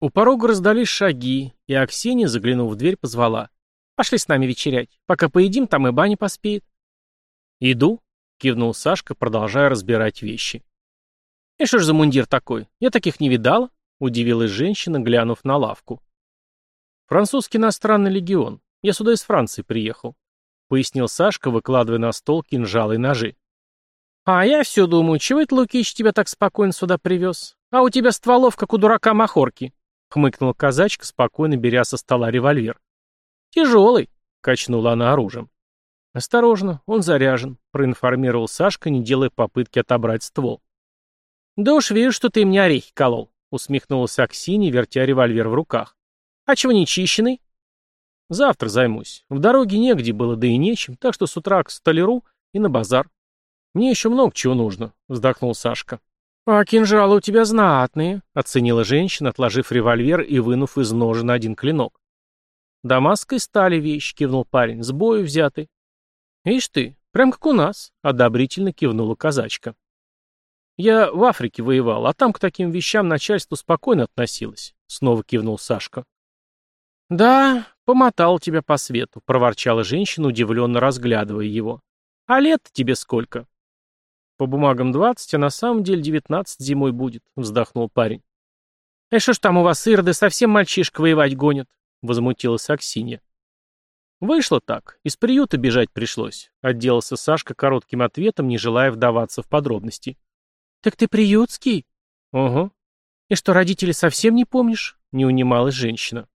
У порога раздались шаги, и Аксинья, заглянув в дверь, позвала. «Пошли с нами вечерять. Пока поедим, там и баня поспеет». «Иду», — кивнул Сашка, продолжая разбирать вещи. «И что ж за мундир такой? Я таких не видала», — удивилась женщина, глянув на лавку. «Французский иностранный легион. Я сюда из Франции приехал», — пояснил Сашка, выкладывая на стол кинжалы и ножи. «А я все думаю, чего это Лукич тебя так спокойно сюда привез? А у тебя стволов, как у дурака махорки», — хмыкнула казачка, спокойно беря со стола револьвер. «Тяжелый», — качнула она оружием. «Осторожно, он заряжен», — проинформировал Сашка, не делая попытки отобрать ствол. «Да уж вижу, что ты мне орехи колол», — усмехнулась Аксинья, вертя револьвер в руках. «А чего не чищенный?» «Завтра займусь. В дороге негде было, да и нечем, так что с утра к столяру и на базар. Мне еще много чего нужно», — вздохнул Сашка. «А кинжалы у тебя знатные», — оценила женщина, отложив револьвер и вынув из ножен один клинок. «Дамасской стали вещь», — кивнул парень, — «с бою взятый». «Ишь ты, прям как у нас», — одобрительно кивнула казачка. «Я в Африке воевал, а там к таким вещам начальство спокойно относилось», — снова кивнул Сашка. «Да, помотал тебя по свету», — проворчала женщина, удивленно разглядывая его. «А лет тебе сколько?» «По бумагам двадцать, а на самом деле девятнадцать зимой будет», — вздохнул парень. «И что ж там у вас, ироды, совсем мальчишка воевать гонят?» — возмутилась Аксинья. «Вышло так. Из приюта бежать пришлось», — отделался Сашка коротким ответом, не желая вдаваться в подробности. «Так ты приютский?» «Угу». «И что, родителей совсем не помнишь?» — не унималась женщина.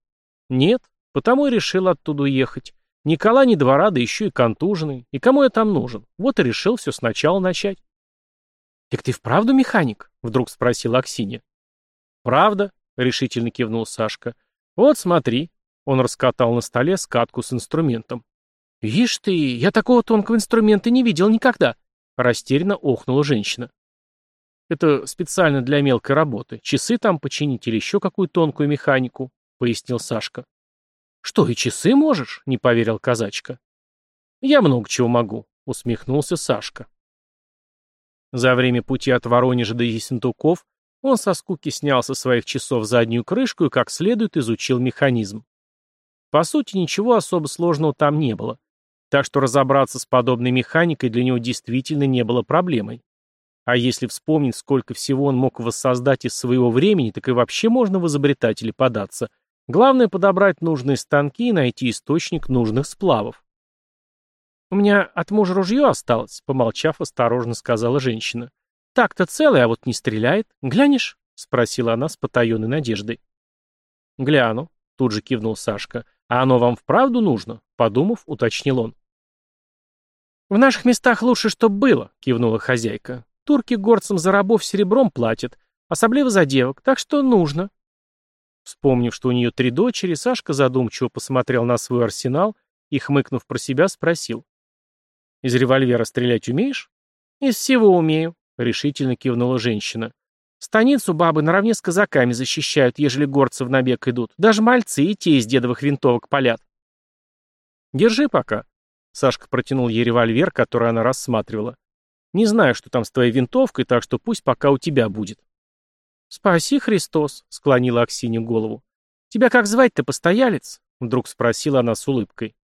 «Нет, потому и решил оттуда уехать. Ни кола, ни двора, да еще и контуженный. И кому я там нужен? Вот и решил все сначала начать». «Так ты вправду механик?» — вдруг спросила Аксинья. «Правда?» — решительно кивнул Сашка. «Вот смотри». Он раскатал на столе скатку с инструментом. «Вишь ты, я такого тонкого инструмента не видел никогда!» Растерянно охнула женщина. «Это специально для мелкой работы. Часы там починить или еще какую тонкую механику», — пояснил Сашка. «Что, и часы можешь?» — не поверил казачка. «Я много чего могу», — усмехнулся Сашка. За время пути от Воронежа до Ессентуков он со скуки снял со своих часов заднюю крышку и как следует изучил механизм. По сути, ничего особо сложного там не было. Так что разобраться с подобной механикой для него действительно не было проблемой. А если вспомнить, сколько всего он мог воссоздать из своего времени, так и вообще можно в изобретатели податься. Главное подобрать нужные станки и найти источник нужных сплавов. «У меня от мужа ружье осталось», — помолчав, осторожно сказала женщина. «Так-то целый, а вот не стреляет. Глянешь?» — спросила она с потаенной надеждой. «Гляну», — тут же кивнул Сашка. «А оно вам вправду нужно?» — подумав, уточнил он. «В наших местах лучше, чтоб было», — кивнула хозяйка. «Турки горцам за рабов серебром платят, особливо за девок, так что нужно». Вспомнив, что у нее три дочери, Сашка задумчиво посмотрел на свой арсенал и, хмыкнув про себя, спросил. Из револьвера стрелять умеешь? Из всего умею, решительно кивнула женщина. Станицу бабы наравне с казаками защищают, ежели горцы в набег идут. Даже мальцы и те из дедовых винтовок палят. Держи пока. Сашка протянул ей револьвер, который она рассматривала. Не знаю, что там с твоей винтовкой, так что пусть пока у тебя будет. Спаси, Христос, склонила Аксинья голову. Тебя как звать-то, постоялец? Вдруг спросила она с улыбкой.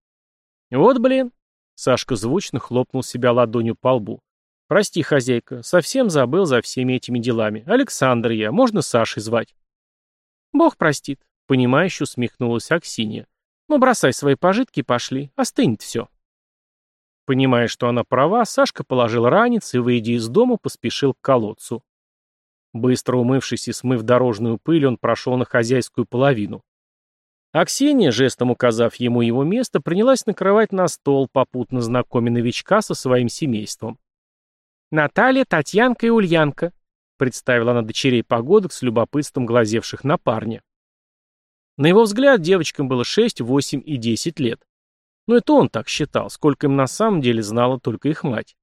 Вот блин, Сашка звучно хлопнул себя ладонью по лбу. «Прости, хозяйка, совсем забыл за всеми этими делами. Александр я, можно Сашей звать?» «Бог простит», — понимающе усмехнулась Аксинья. «Ну, бросай свои пожитки пошли, остынет все». Понимая, что она права, Сашка положил ранец и, выйдя из дома, поспешил к колодцу. Быстро умывшись и смыв дорожную пыль, он прошел на хозяйскую половину. Аксинья, жестом указав ему его место, принялась накрывать на стол, попутно знакомя новичка со своим семейством. «Наталья, Татьянка и Ульянка», — представила она дочерей погодок с любопытством глазевших на парня. На его взгляд, девочкам было 6, 8 и 10 лет. Но это он так считал, сколько им на самом деле знала только их мать.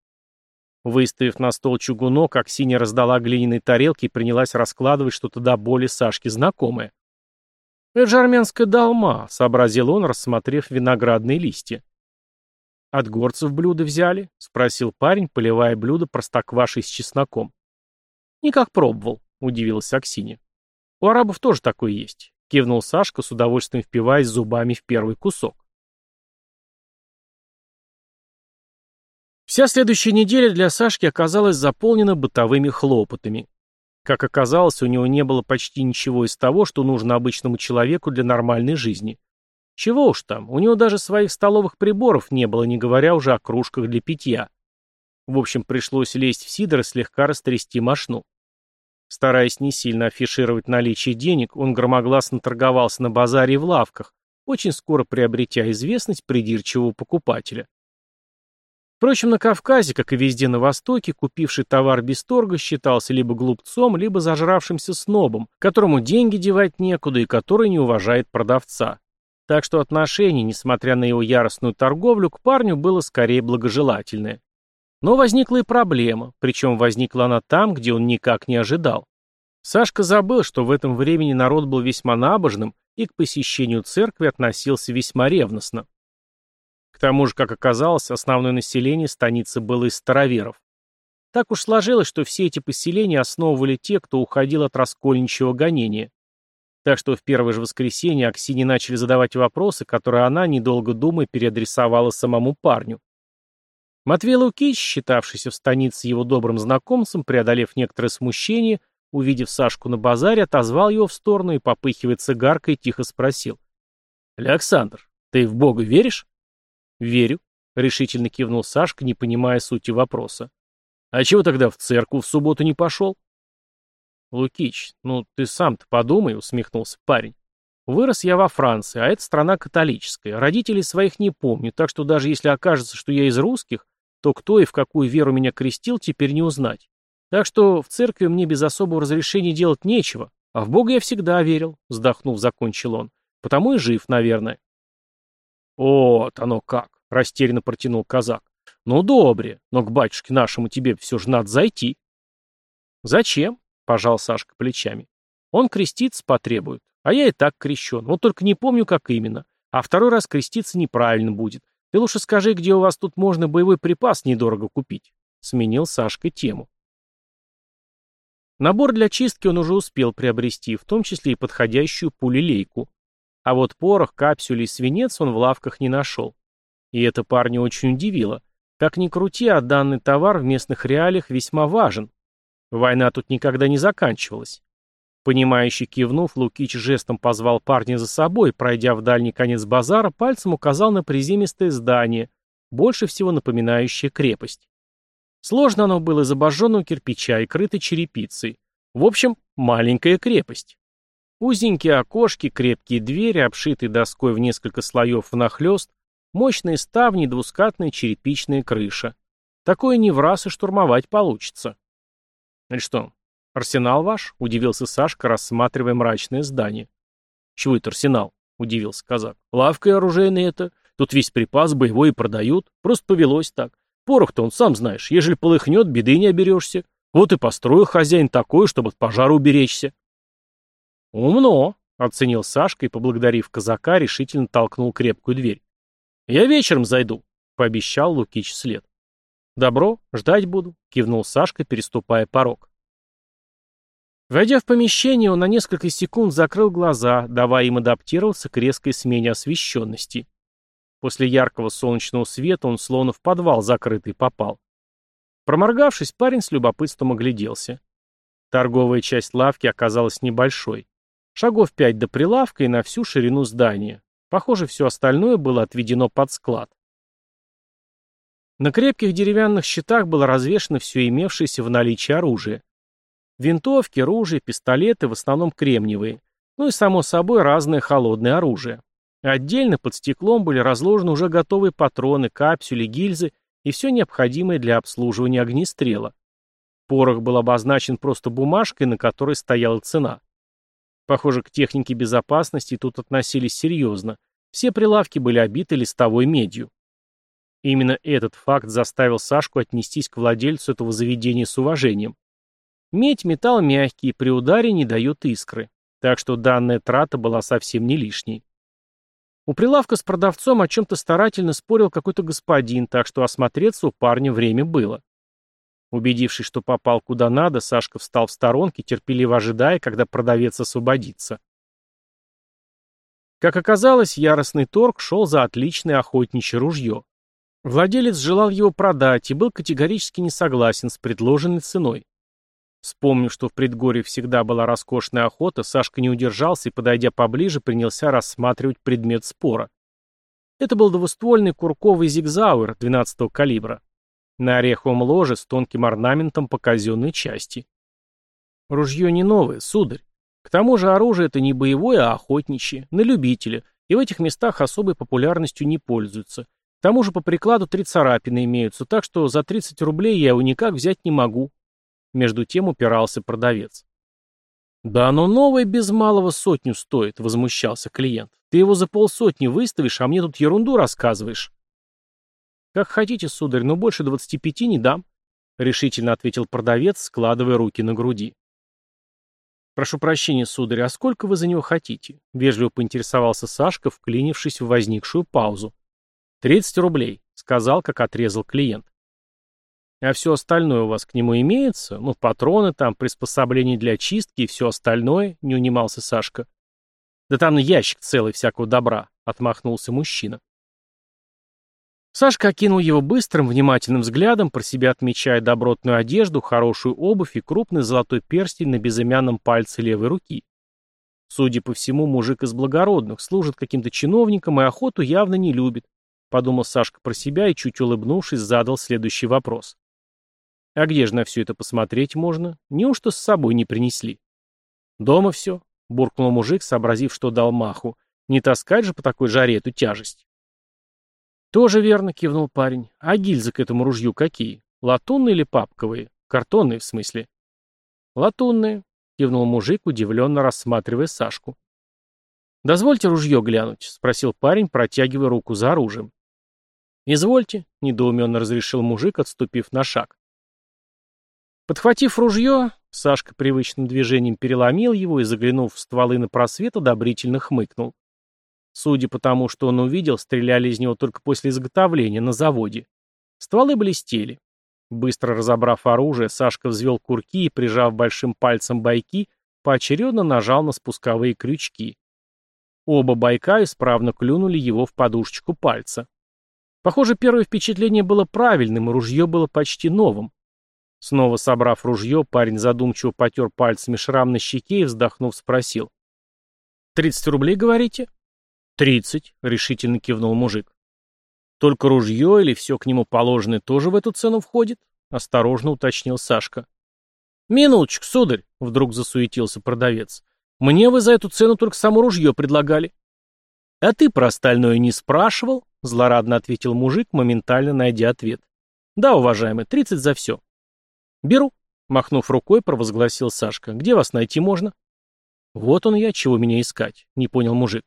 Выставив на стол чугунок, Аксинья раздала глиняные тарелки и принялась раскладывать что-то до боли Сашке знакомое. «Это же долма», — сообразил он, рассмотрев виноградные листья. «От горцев блюдо взяли?» — спросил парень, поливая блюдо простоквашей с чесноком. «Никак пробовал», — удивилась Аксинья. У арабов тоже такое есть, кивнул Сашка, с удовольствием впиваясь зубами в первый кусок. Вся следующая неделя для Сашки оказалась заполнена бытовыми хлопотами. Как оказалось, у него не было почти ничего из того, что нужно обычному человеку для нормальной жизни. Чего уж там, у него даже своих столовых приборов не было, не говоря уже о кружках для питья. В общем, пришлось лезть в сидор и слегка растрясти мошну. Стараясь не сильно афишировать наличие денег, он громогласно торговался на базаре и в лавках, очень скоро приобретя известность придирчивого покупателя. Впрочем, на Кавказе, как и везде на Востоке, купивший товар без торга считался либо глупцом, либо зажравшимся снобом, которому деньги девать некуда и который не уважает продавца. Так что отношение, несмотря на его яростную торговлю, к парню было скорее благожелательное. Но возникла и проблема, причем возникла она там, где он никак не ожидал. Сашка забыл, что в этом времени народ был весьма набожным и к посещению церкви относился весьма ревностно. К тому же, как оказалось, основное население станицы было из староверов. Так уж сложилось, что все эти поселения основывали те, кто уходил от раскольничьего гонения. Так что в первое же воскресенье Аксине начали задавать вопросы, которые она, недолго думая, переадресовала самому парню. Матвей Лукич, считавшийся в станице его добрым знакомцем, преодолев некоторое смущение, увидев Сашку на базаре, отозвал его в сторону и, попыхивая цигаркой, тихо спросил. «Александр, ты в Бога веришь?» «Верю», — решительно кивнул Сашка, не понимая сути вопроса. «А чего тогда в церковь в субботу не пошел?» «Лукич, ну ты сам-то подумай», — усмехнулся парень. «Вырос я во Франции, а это страна католическая. Родителей своих не помню, так что даже если окажется, что я из русских, то кто и в какую веру меня крестил, теперь не узнать. Так что в церкви мне без особого разрешения делать нечего, а в Бога я всегда верил», — вздохнув, закончил он. «Потому и жив, наверное». «Вот оно как!» — растерянно протянул казак. «Ну, добре, но к батюшке нашему тебе все же надо зайти». «Зачем?» — пожал Сашка плечами. «Он креститься потребует, а я и так крещен, вот только не помню, как именно. А второй раз креститься неправильно будет. Ты лучше скажи, где у вас тут можно боевой припас недорого купить?» Сменил Сашка тему. Набор для чистки он уже успел приобрести, в том числе и подходящую пулелейку. А вот порох, капсюли и свинец он в лавках не нашел. И это парня очень удивило. Как ни крути, а данный товар в местных реалиях весьма важен. Война тут никогда не заканчивалась. Понимающий кивнув, Лукич жестом позвал парня за собой, пройдя в дальний конец базара, пальцем указал на приземистое здание, больше всего напоминающее крепость. Сложно оно было из обожженного кирпича и крытой черепицей. В общем, маленькая крепость. Узенькие окошки, крепкие двери, обшитые доской в несколько слоев внахлёст, мощные ставни и двускатная черепичная крыша. Такое не в раз и штурмовать получится. «Это что, арсенал ваш?» — удивился Сашка, рассматривая мрачное здание. «Чего это арсенал?» — удивился казак. «Лавка и оружейная это. Тут весь припас боевой и продают. Просто повелось так. Порох-то он, сам знаешь, ежели полыхнет, беды не оберешься. Вот и построил хозяин такое, чтобы от пожара уберечься». «Умно», — оценил Сашка и, поблагодарив казака, решительно толкнул крепкую дверь. «Я вечером зайду», — пообещал Лукич след. «Добро, ждать буду», — кивнул Сашка, переступая порог. Войдя в помещение, он на несколько секунд закрыл глаза, давая им адаптироваться к резкой смене освещенности. После яркого солнечного света он словно в подвал закрытый попал. Проморгавшись, парень с любопытством огляделся. Торговая часть лавки оказалась небольшой. Шагов пять до прилавка и на всю ширину здания. Похоже, все остальное было отведено под склад. На крепких деревянных щитах было развешено все имевшееся в наличии оружие. Винтовки, ружья, пистолеты, в основном кремниевые. Ну и, само собой, разное холодное оружие. Отдельно под стеклом были разложены уже готовые патроны, капсюли, гильзы и все необходимое для обслуживания огнестрела. Порох был обозначен просто бумажкой, на которой стояла цена. Похоже, к технике безопасности тут относились серьезно. Все прилавки были обиты листовой медью. Именно этот факт заставил Сашку отнестись к владельцу этого заведения с уважением. Медь – металл мягкий, при ударе не дает искры, так что данная трата была совсем не лишней. У прилавка с продавцом о чем-то старательно спорил какой-то господин, так что осмотреться у парня время было. Убедившись, что попал куда надо, Сашка встал в сторонке, терпеливо ожидая, когда продавец освободится. Как оказалось, яростный торг шел за отличное охотничье ружье. Владелец желал его продать и был категорически не согласен с предложенной ценой. Вспомнив, что в предгорье всегда была роскошная охота, Сашка не удержался и, подойдя поближе, принялся рассматривать предмет спора. Это был двуствольный курковый зигзауэр 12-го калибра. На ореховом ложе с тонким орнаментом по казенной части. Ружье не новое, сударь. К тому же оружие это не боевое, а охотничье, на любителя, и в этих местах особой популярностью не пользуются. К тому же по прикладу три царапины имеются, так что за 30 рублей я его никак взять не могу. Между тем упирался продавец. «Да оно новое без малого сотню стоит», — возмущался клиент. «Ты его за полсотни выставишь, а мне тут ерунду рассказываешь». «Как хотите, сударь, но больше двадцати пяти не дам», — решительно ответил продавец, складывая руки на груди. «Прошу прощения, сударь, а сколько вы за него хотите?» — вежливо поинтересовался Сашка, вклинившись в возникшую паузу. «Тридцать рублей», — сказал, как отрезал клиент. А все остальное у вас к нему имеется? Ну, патроны там, приспособления для чистки и все остальное, не унимался Сашка. Да там ящик целый всякого добра, отмахнулся мужчина. Сашка окинул его быстрым, внимательным взглядом, про себя отмечая добротную одежду, хорошую обувь и крупный золотой перстень на безымянном пальце левой руки. Судя по всему, мужик из благородных, служит каким-то чиновникам и охоту явно не любит, подумал Сашка про себя и, чуть улыбнувшись, задал следующий вопрос. А где же на все это посмотреть можно? Неужто с собой не принесли? Дома все, буркнул мужик, сообразив, что дал маху. Не таскать же по такой жаре эту тяжесть. Тоже верно, кивнул парень. А гильзы к этому ружью какие? Латунные или папковые? Картонные, в смысле? Латунные, кивнул мужик, удивленно рассматривая Сашку. «Дозвольте ружье глянуть», — спросил парень, протягивая руку за оружием. «Извольте», — недоуменно разрешил мужик, отступив на шаг. Подхватив ружье, Сашка привычным движением переломил его и, заглянув в стволы на просвет, одобрительно хмыкнул. Судя по тому, что он увидел, стреляли из него только после изготовления на заводе. Стволы блестели. Быстро разобрав оружие, Сашка взвел курки и, прижав большим пальцем байки, поочередно нажал на спусковые крючки. Оба байка исправно клюнули его в подушечку пальца. Похоже, первое впечатление было правильным, и ружье было почти новым. Снова собрав ружье, парень задумчиво потер пальцами шрам на щеке и, вздохнув, спросил. «Тридцать рублей, говорите?» «Тридцать», — решительно кивнул мужик. «Только ружье или все к нему положенное тоже в эту цену входит?» — осторожно уточнил Сашка. «Минуточку, сударь», — вдруг засуетился продавец. «Мне вы за эту цену только само ружье предлагали». «А ты про остальное не спрашивал?» — злорадно ответил мужик, моментально найдя ответ. «Да, уважаемый, тридцать за все». «Беру», — махнув рукой, провозгласил Сашка. «Где вас найти можно?» «Вот он я, чего меня искать», — не понял мужик.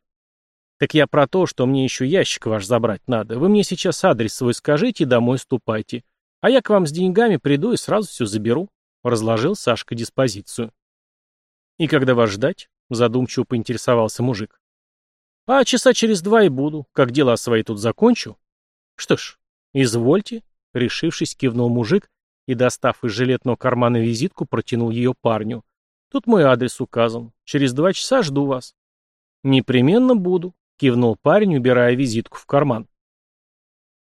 «Так я про то, что мне еще ящик ваш забрать надо. Вы мне сейчас адрес свой скажите и домой ступайте. А я к вам с деньгами приду и сразу все заберу», — разложил Сашка диспозицию. «И когда вас ждать?» — задумчиво поинтересовался мужик. «А часа через два и буду, как дела свои тут закончу». «Что ж, извольте», — решившись, кивнул мужик и, достав из жилетного кармана визитку, протянул ее парню. «Тут мой адрес указан. Через два часа жду вас». «Непременно буду», — кивнул парень, убирая визитку в карман.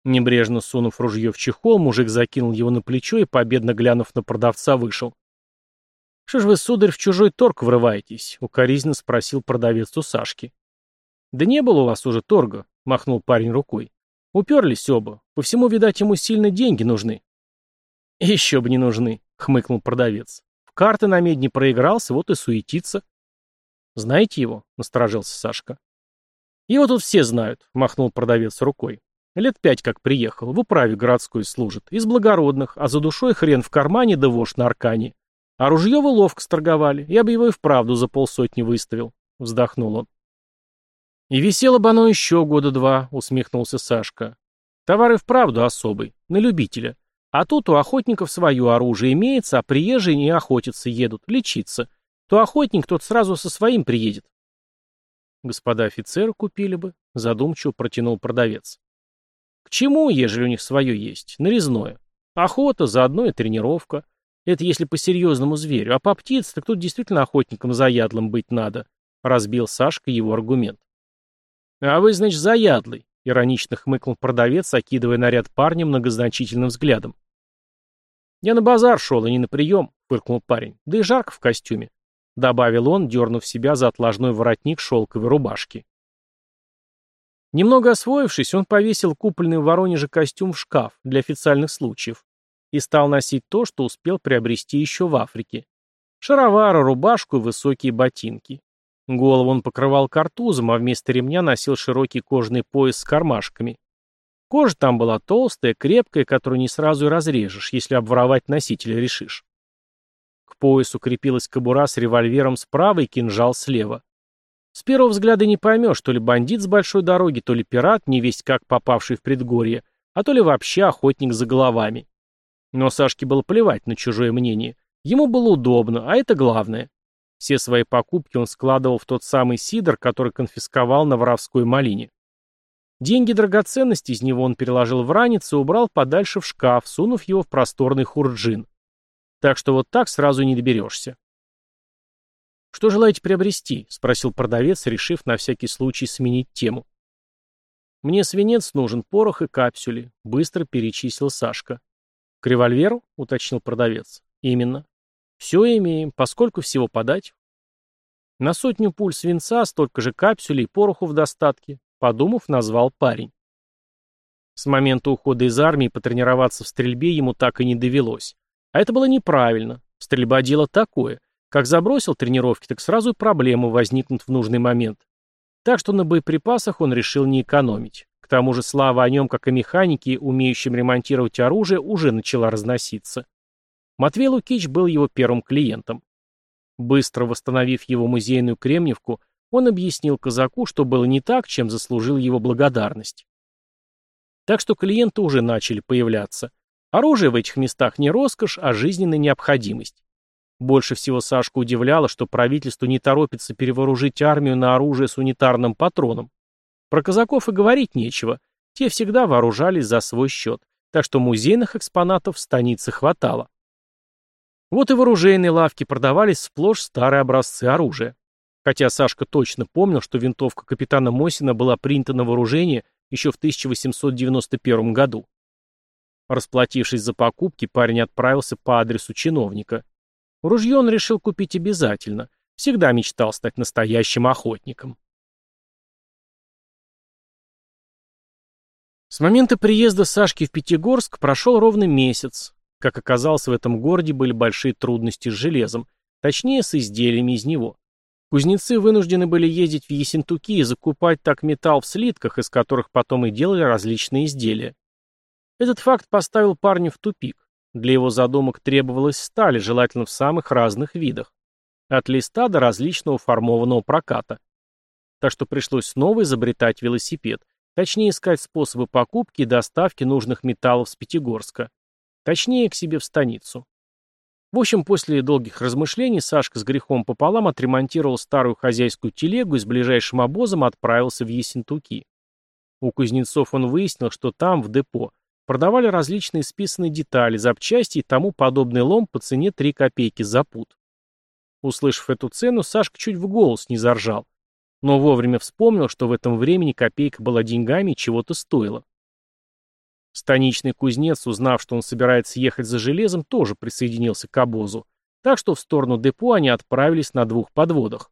Небрежно сунув ружье в чехол, мужик закинул его на плечо и, победно глянув на продавца, вышел. «Что ж вы, сударь, в чужой торг врываетесь?» — укоризненно спросил продавец у Сашки. «Да не было у вас уже торга», — махнул парень рукой. «Уперлись оба. По всему, видать, ему сильно деньги нужны». «Еще бы не нужны», — хмыкнул продавец. «В карты на медне проигрался, вот и суетится». «Знаете его?» — насторожился Сашка. «Его тут все знают», — махнул продавец рукой. «Лет пять как приехал, в управе городской служит, из благородных, а за душой хрен в кармане да вошь на аркане. А ружье вы ловко сторговали, я бы его и вправду за полсотни выставил», — вздохнул он. «И висело бы оно еще года два», — усмехнулся Сашка. «Товар и вправду особый, на любителя. А тут у охотников свое оружие имеется, а приезжие не охотятся, едут, лечиться. То охотник, тот сразу со своим приедет. Господа офицеры купили бы, задумчиво протянул продавец. К чему, ежели у них свое есть? Нарезное. Охота, заодно и тренировка. Это если по серьезному зверю, а по птице, так тут действительно охотником заядлым быть надо, разбил Сашка его аргумент. А вы, значит, заядлый, иронично хмыкнул продавец, окидывая наряд парня многозначительным взглядом. Я на базар шел, и не на прием, фыркнул парень. Да и жарко в костюме, добавил он, дернув себя за отложной воротник шелковой рубашки. Немного освоившись, он повесил купольный в Воронеже костюм в шкаф для официальных случаев и стал носить то, что успел приобрести еще в Африке. Шаровары, рубашку и высокие ботинки. Голову он покрывал картузом, а вместо ремня носил широкий кожаный пояс с кармашками. Кожа там была толстая, крепкая, которую не сразу и разрежешь, если обворовать носителя решишь. Поясу крепилась кобура с револьвером справа и кинжал слева. С первого взгляда не поймешь, то ли бандит с большой дороги, то ли пират, не весть как попавший в предгорье, а то ли вообще охотник за головами. Но Сашке было плевать на чужое мнение. Ему было удобно, а это главное. Все свои покупки он складывал в тот самый сидр, который конфисковал на воровской малине. Деньги драгоценности из него он переложил в ранец и убрал подальше в шкаф, сунув его в просторный хурджин. Так что вот так сразу не доберешься. «Что желаете приобрести?» — спросил продавец, решив на всякий случай сменить тему. «Мне свинец нужен, порох и капсюли», — быстро перечислил Сашка. «К револьверу?» — уточнил продавец. «Именно. Все имеем. Поскольку всего подать?» «На сотню пуль свинца, столько же капсюлей и пороху в достатке», — подумав, назвал парень. С момента ухода из армии потренироваться в стрельбе ему так и не довелось. А это было неправильно. Стрельба — дело такое — как забросил тренировки, так сразу и проблемы возникнут в нужный момент. Так что на боеприпасах он решил не экономить. К тому же слава о нем, как о механике, умеющем ремонтировать оружие, уже начала разноситься. Матвей Лукич был его первым клиентом. Быстро восстановив его музейную кремниевку, он объяснил казаку, что было не так, чем заслужил его благодарность. Так что клиенты уже начали появляться. Оружие в этих местах не роскошь, а жизненная необходимость. Больше всего Сашку удивляло, что правительство не торопится перевооружить армию на оружие с унитарным патроном. Про казаков и говорить нечего. Те всегда вооружались за свой счет, так что музейных экспонатов в станице хватало. Вот и в оружейной лавке продавались сплошь старые образцы оружия. Хотя Сашка точно помнил, что винтовка капитана Мосина была принята на вооружение еще в 1891 году. Расплатившись за покупки, парень отправился по адресу чиновника. Ружье он решил купить обязательно. Всегда мечтал стать настоящим охотником. С момента приезда Сашки в Пятигорск прошел ровно месяц. Как оказалось, в этом городе были большие трудности с железом, точнее, с изделиями из него. Кузнецы вынуждены были ездить в Ессентуки и закупать так металл в слитках, из которых потом и делали различные изделия. Этот факт поставил парня в тупик. Для его задумок требовалась сталь, желательно в самых разных видах. От листа до различного формованного проката. Так что пришлось снова изобретать велосипед. Точнее, искать способы покупки и доставки нужных металлов с Пятигорска. Точнее, к себе в станицу. В общем, после долгих размышлений Сашка с грехом пополам отремонтировал старую хозяйскую телегу и с ближайшим обозом отправился в Ессентуки. У кузнецов он выяснил, что там, в депо, Продавали различные списанные детали, запчасти и тому подобный лом по цене 3 копейки за пуд. Услышав эту цену, Сашка чуть в голос не заржал. Но вовремя вспомнил, что в этом времени копейка была деньгами и чего-то стоила. Станичный кузнец, узнав, что он собирается ехать за железом, тоже присоединился к обозу, так что в сторону депо они отправились на двух подводах.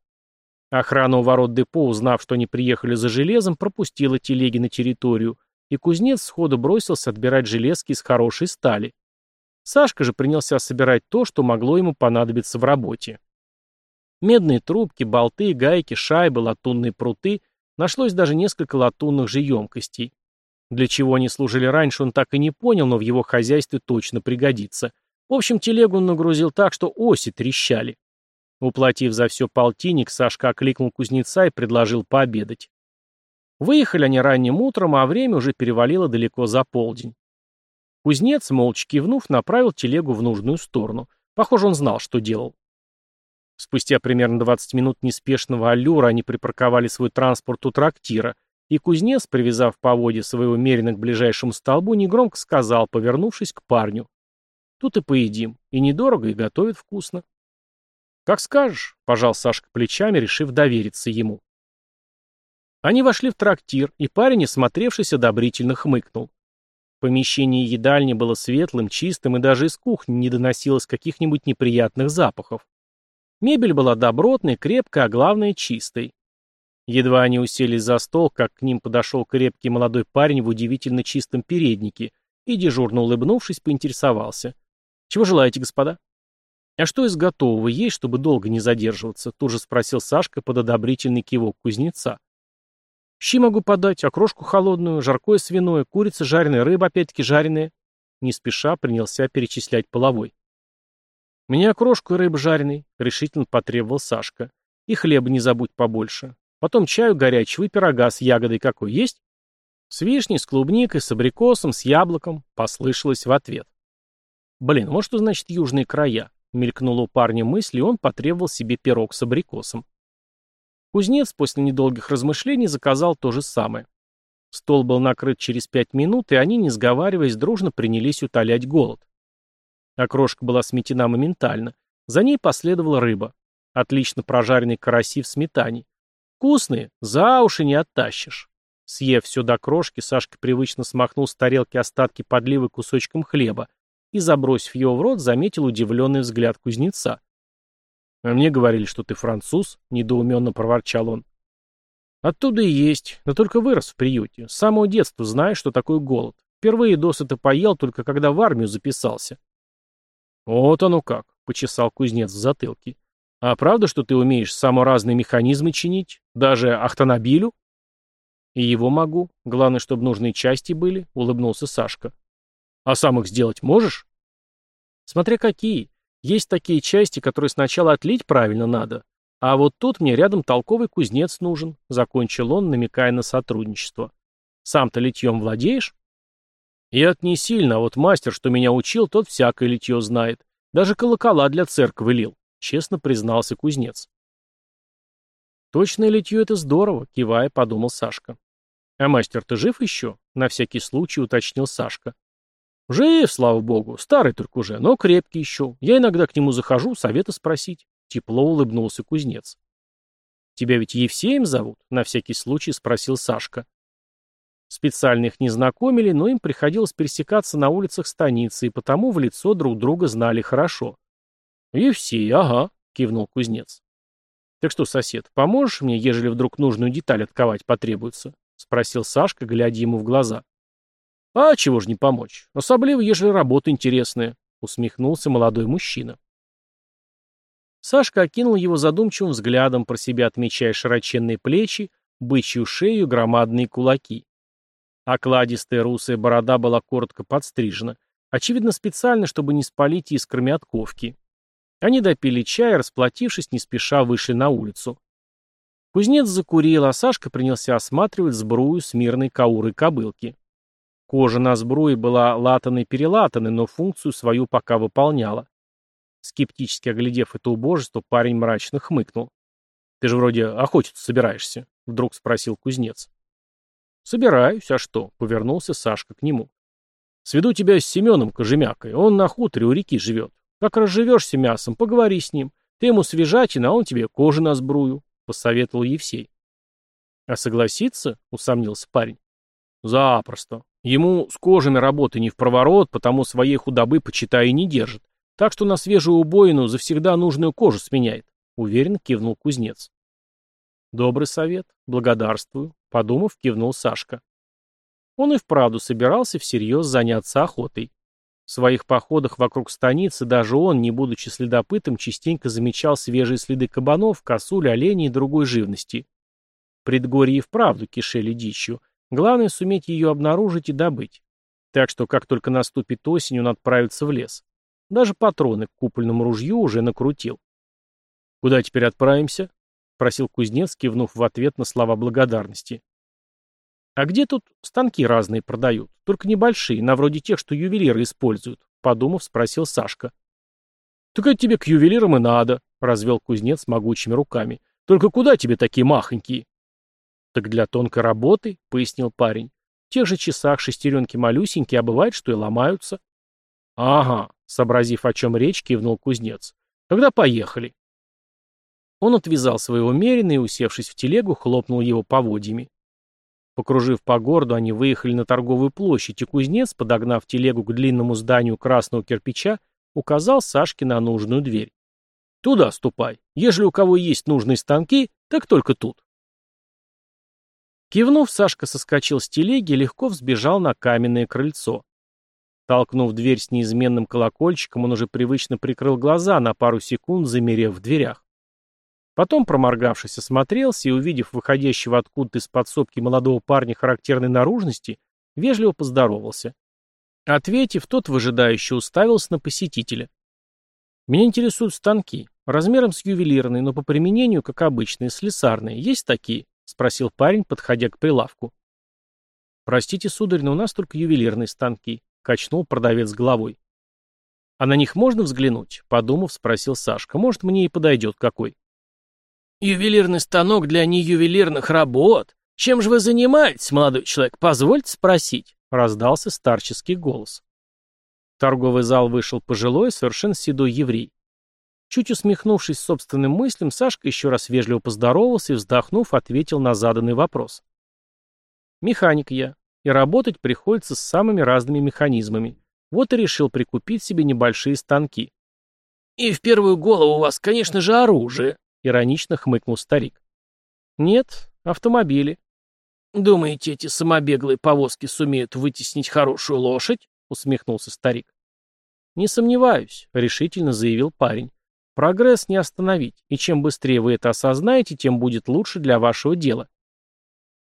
Охрана у ворот депо, узнав, что они приехали за железом, пропустила телеги на территорию, и кузнец сходу бросился отбирать железки из хорошей стали. Сашка же принялся собирать то, что могло ему понадобиться в работе. Медные трубки, болты, гайки, шайбы, латунные пруты, нашлось даже несколько латунных же емкостей. Для чего они служили раньше, он так и не понял, но в его хозяйстве точно пригодится. В общем, телегу он нагрузил так, что оси трещали. Уплатив за все полтинник, Сашка окликнул кузнеца и предложил пообедать. Выехали они ранним утром, а время уже перевалило далеко за полдень. Кузнец, молча кивнув, направил телегу в нужную сторону. Похоже, он знал, что делал. Спустя примерно 20 минут неспешного аллюра они припарковали свой транспорт у трактира, и кузнец, привязав поводья своего мерина к ближайшему столбу, негромко сказал, повернувшись к парню. «Тут и поедим. И недорого, и готовят вкусно». «Как скажешь», — пожал Сашка плечами, решив довериться ему. Они вошли в трактир, и парень, осмотревшись, одобрительно хмыкнул. Помещение едальни было светлым, чистым, и даже из кухни не доносилось каких-нибудь неприятных запахов. Мебель была добротной, крепкой, а главное, чистой. Едва они уселись за стол, как к ним подошел крепкий молодой парень в удивительно чистом переднике и, дежурно улыбнувшись, поинтересовался. «Чего желаете, господа?» «А что из готового есть, чтобы долго не задерживаться?» тут же спросил Сашка под одобрительный кивок кузнеца. «Щи могу подать, окрошку холодную, жаркое свиное, курица жареная, рыба опять-таки жареная». Не спеша принялся перечислять половой. «Мне окрошку и рыбы жареной», — решительно потребовал Сашка. «И хлеба не забудь побольше. Потом чаю горячего и пирога с ягодой какой есть?» «С вишней, с клубникой, с абрикосом, с яблоком», — послышалось в ответ. «Блин, вот что значит южные края?» — мелькнула у парня мысль, и он потребовал себе пирог с абрикосом. Кузнец после недолгих размышлений заказал то же самое. Стол был накрыт через пять минут, и они, не сговариваясь, дружно принялись утолять голод. Окрошка была сметена моментально. За ней последовала рыба. Отлично прожаренные караси в сметане. Вкусные, за уши не оттащишь. Съев все до крошки, Сашка привычно смахнул с тарелки остатки подливы кусочком хлеба и, забросив его в рот, заметил удивленный взгляд кузнеца. «А мне говорили, что ты француз», — недоуменно проворчал он. «Оттуда и есть, но только вырос в приюте. С самого детства знаю, что такое голод. Впервые досыта поел, только когда в армию записался». «Вот оно как», — почесал кузнец в затылке. А правда, что ты умеешь саморазные механизмы чинить? Даже автомобилю? И его могу. Главное, чтобы нужные части были, улыбнулся Сашка. А сам их сделать можешь? Смотря какие. Есть такие части, которые сначала отлить правильно надо. А вот тут мне рядом толковый кузнец нужен, закончил он, намекая на сотрудничество. Сам-то литьем владеешь? Я-то не сильно, а вот мастер, что меня учил, тот всякое литье знает. Даже колокола для церкви лил честно признался кузнец. «Точное литье — это здорово», — кивая, подумал Сашка. «А мастер, ты жив еще?» — на всякий случай уточнил Сашка. «Жив, слава богу, старый только уже, но крепкий еще. Я иногда к нему захожу, совета спросить». Тепло улыбнулся кузнец. «Тебя ведь Евсеем зовут?» — на всякий случай спросил Сашка. Специально их не знакомили, но им приходилось пересекаться на улицах станицы, и потому в лицо друг друга знали хорошо. «Евсей, ага», — кивнул кузнец. «Так что, сосед, поможешь мне, ежели вдруг нужную деталь отковать потребуется?» — спросил Сашка, глядя ему в глаза. «А чего ж не помочь? Особливо, ежели работа интересная», — усмехнулся молодой мужчина. Сашка окинул его задумчивым взглядом, про себя отмечая широченные плечи, бычью шею, громадные кулаки. Окладистая русая борода была коротко подстрижена, очевидно специально, чтобы не спалить искрами от ковки. Они допили чай, расплатившись, не спеша вышли на улицу. Кузнец закурил, а Сашка принялся осматривать сбрую с мирной каурой кобылки. Кожа на сбруе была латаной-перелатанной, но функцию свою пока выполняла. Скептически оглядев это убожество, парень мрачно хмыкнул. «Ты же вроде охотиться собираешься», — вдруг спросил кузнец. «Собираюсь, а что?» — повернулся Сашка к нему. «Сведу тебя с Семеном Кожемякой, он на хуторе у реки живет. Как разживешься мясом, поговори с ним. Ты ему свежатина, а он тебе кожи на сбрую», — посоветовал Евсей. «А согласится?» — усомнился парень. «Запросто. Ему с кожами работы не в проворот, потому своей худобы, почитай, не держит. Так что на свежую убоину завсегда нужную кожу сменяет», — уверенно кивнул кузнец. «Добрый совет. Благодарствую», — подумав, кивнул Сашка. Он и вправду собирался всерьез заняться охотой. В своих походах вокруг станицы даже он, не будучи следопытом, частенько замечал свежие следы кабанов, косуль, оленей и другой живности. Предгорье и вправду кишели дичью. Главное суметь ее обнаружить и добыть. Так что, как только наступит осень, он отправится в лес. Даже патроны к купольному ружью уже накрутил. «Куда теперь отправимся?» — просил кузнец, кивнув в ответ на слова благодарности. А где тут станки разные продают? Только небольшие, на вроде тех, что ювелиры используют, подумав, спросил Сашка. Так это тебе к ювелирам и надо, развел кузнец могучими руками. Только куда тебе такие махонькие? Так для тонкой работы, пояснил парень. В тех же часах шестеренки малюсенькие, а бывает, что и ломаются. Ага, сообразив, о чем речь, кивнул кузнец. Тогда поехали. Он отвязал своего мерина и, усевшись в телегу, хлопнул его поводьями. Покружив по городу, они выехали на торговую площадь, и кузнец, подогнав телегу к длинному зданию красного кирпича, указал Сашке на нужную дверь. «Туда ступай. Ежели у кого есть нужные станки, так только тут». Кивнув, Сашка соскочил с телеги и легко взбежал на каменное крыльцо. Толкнув дверь с неизменным колокольчиком, он уже привычно прикрыл глаза, на пару секунд замерев в дверях. Потом, проморгавшись, осмотрелся и, увидев выходящего откуда-то из подсобки молодого парня характерной наружности, вежливо поздоровался. Ответив, тот выжидающе уставился на посетителя. «Меня интересуют станки, размером с ювелирные, но по применению, как обычные, слесарные. Есть такие?» — спросил парень, подходя к прилавку. «Простите, сударь, но у нас только ювелирные станки», — качнул продавец головой. «А на них можно взглянуть?» — подумав, спросил Сашка. «Может, мне и подойдет какой?» «Ювелирный станок для неювелирных работ? Чем же вы занимаетесь, молодой человек? Позвольте спросить», — раздался старческий голос. В торговый зал вышел пожилой, совершенно седой еврей. Чуть усмехнувшись собственным мыслям, Сашка еще раз вежливо поздоровался и, вздохнув, ответил на заданный вопрос. «Механик я, и работать приходится с самыми разными механизмами. Вот и решил прикупить себе небольшие станки». «И в первую голову у вас, конечно же, оружие», — иронично хмыкнул старик. «Нет, автомобили». «Думаете, эти самобеглые повозки сумеют вытеснить хорошую лошадь?» — усмехнулся старик. «Не сомневаюсь», — решительно заявил парень. «Прогресс не остановить, и чем быстрее вы это осознаете, тем будет лучше для вашего дела».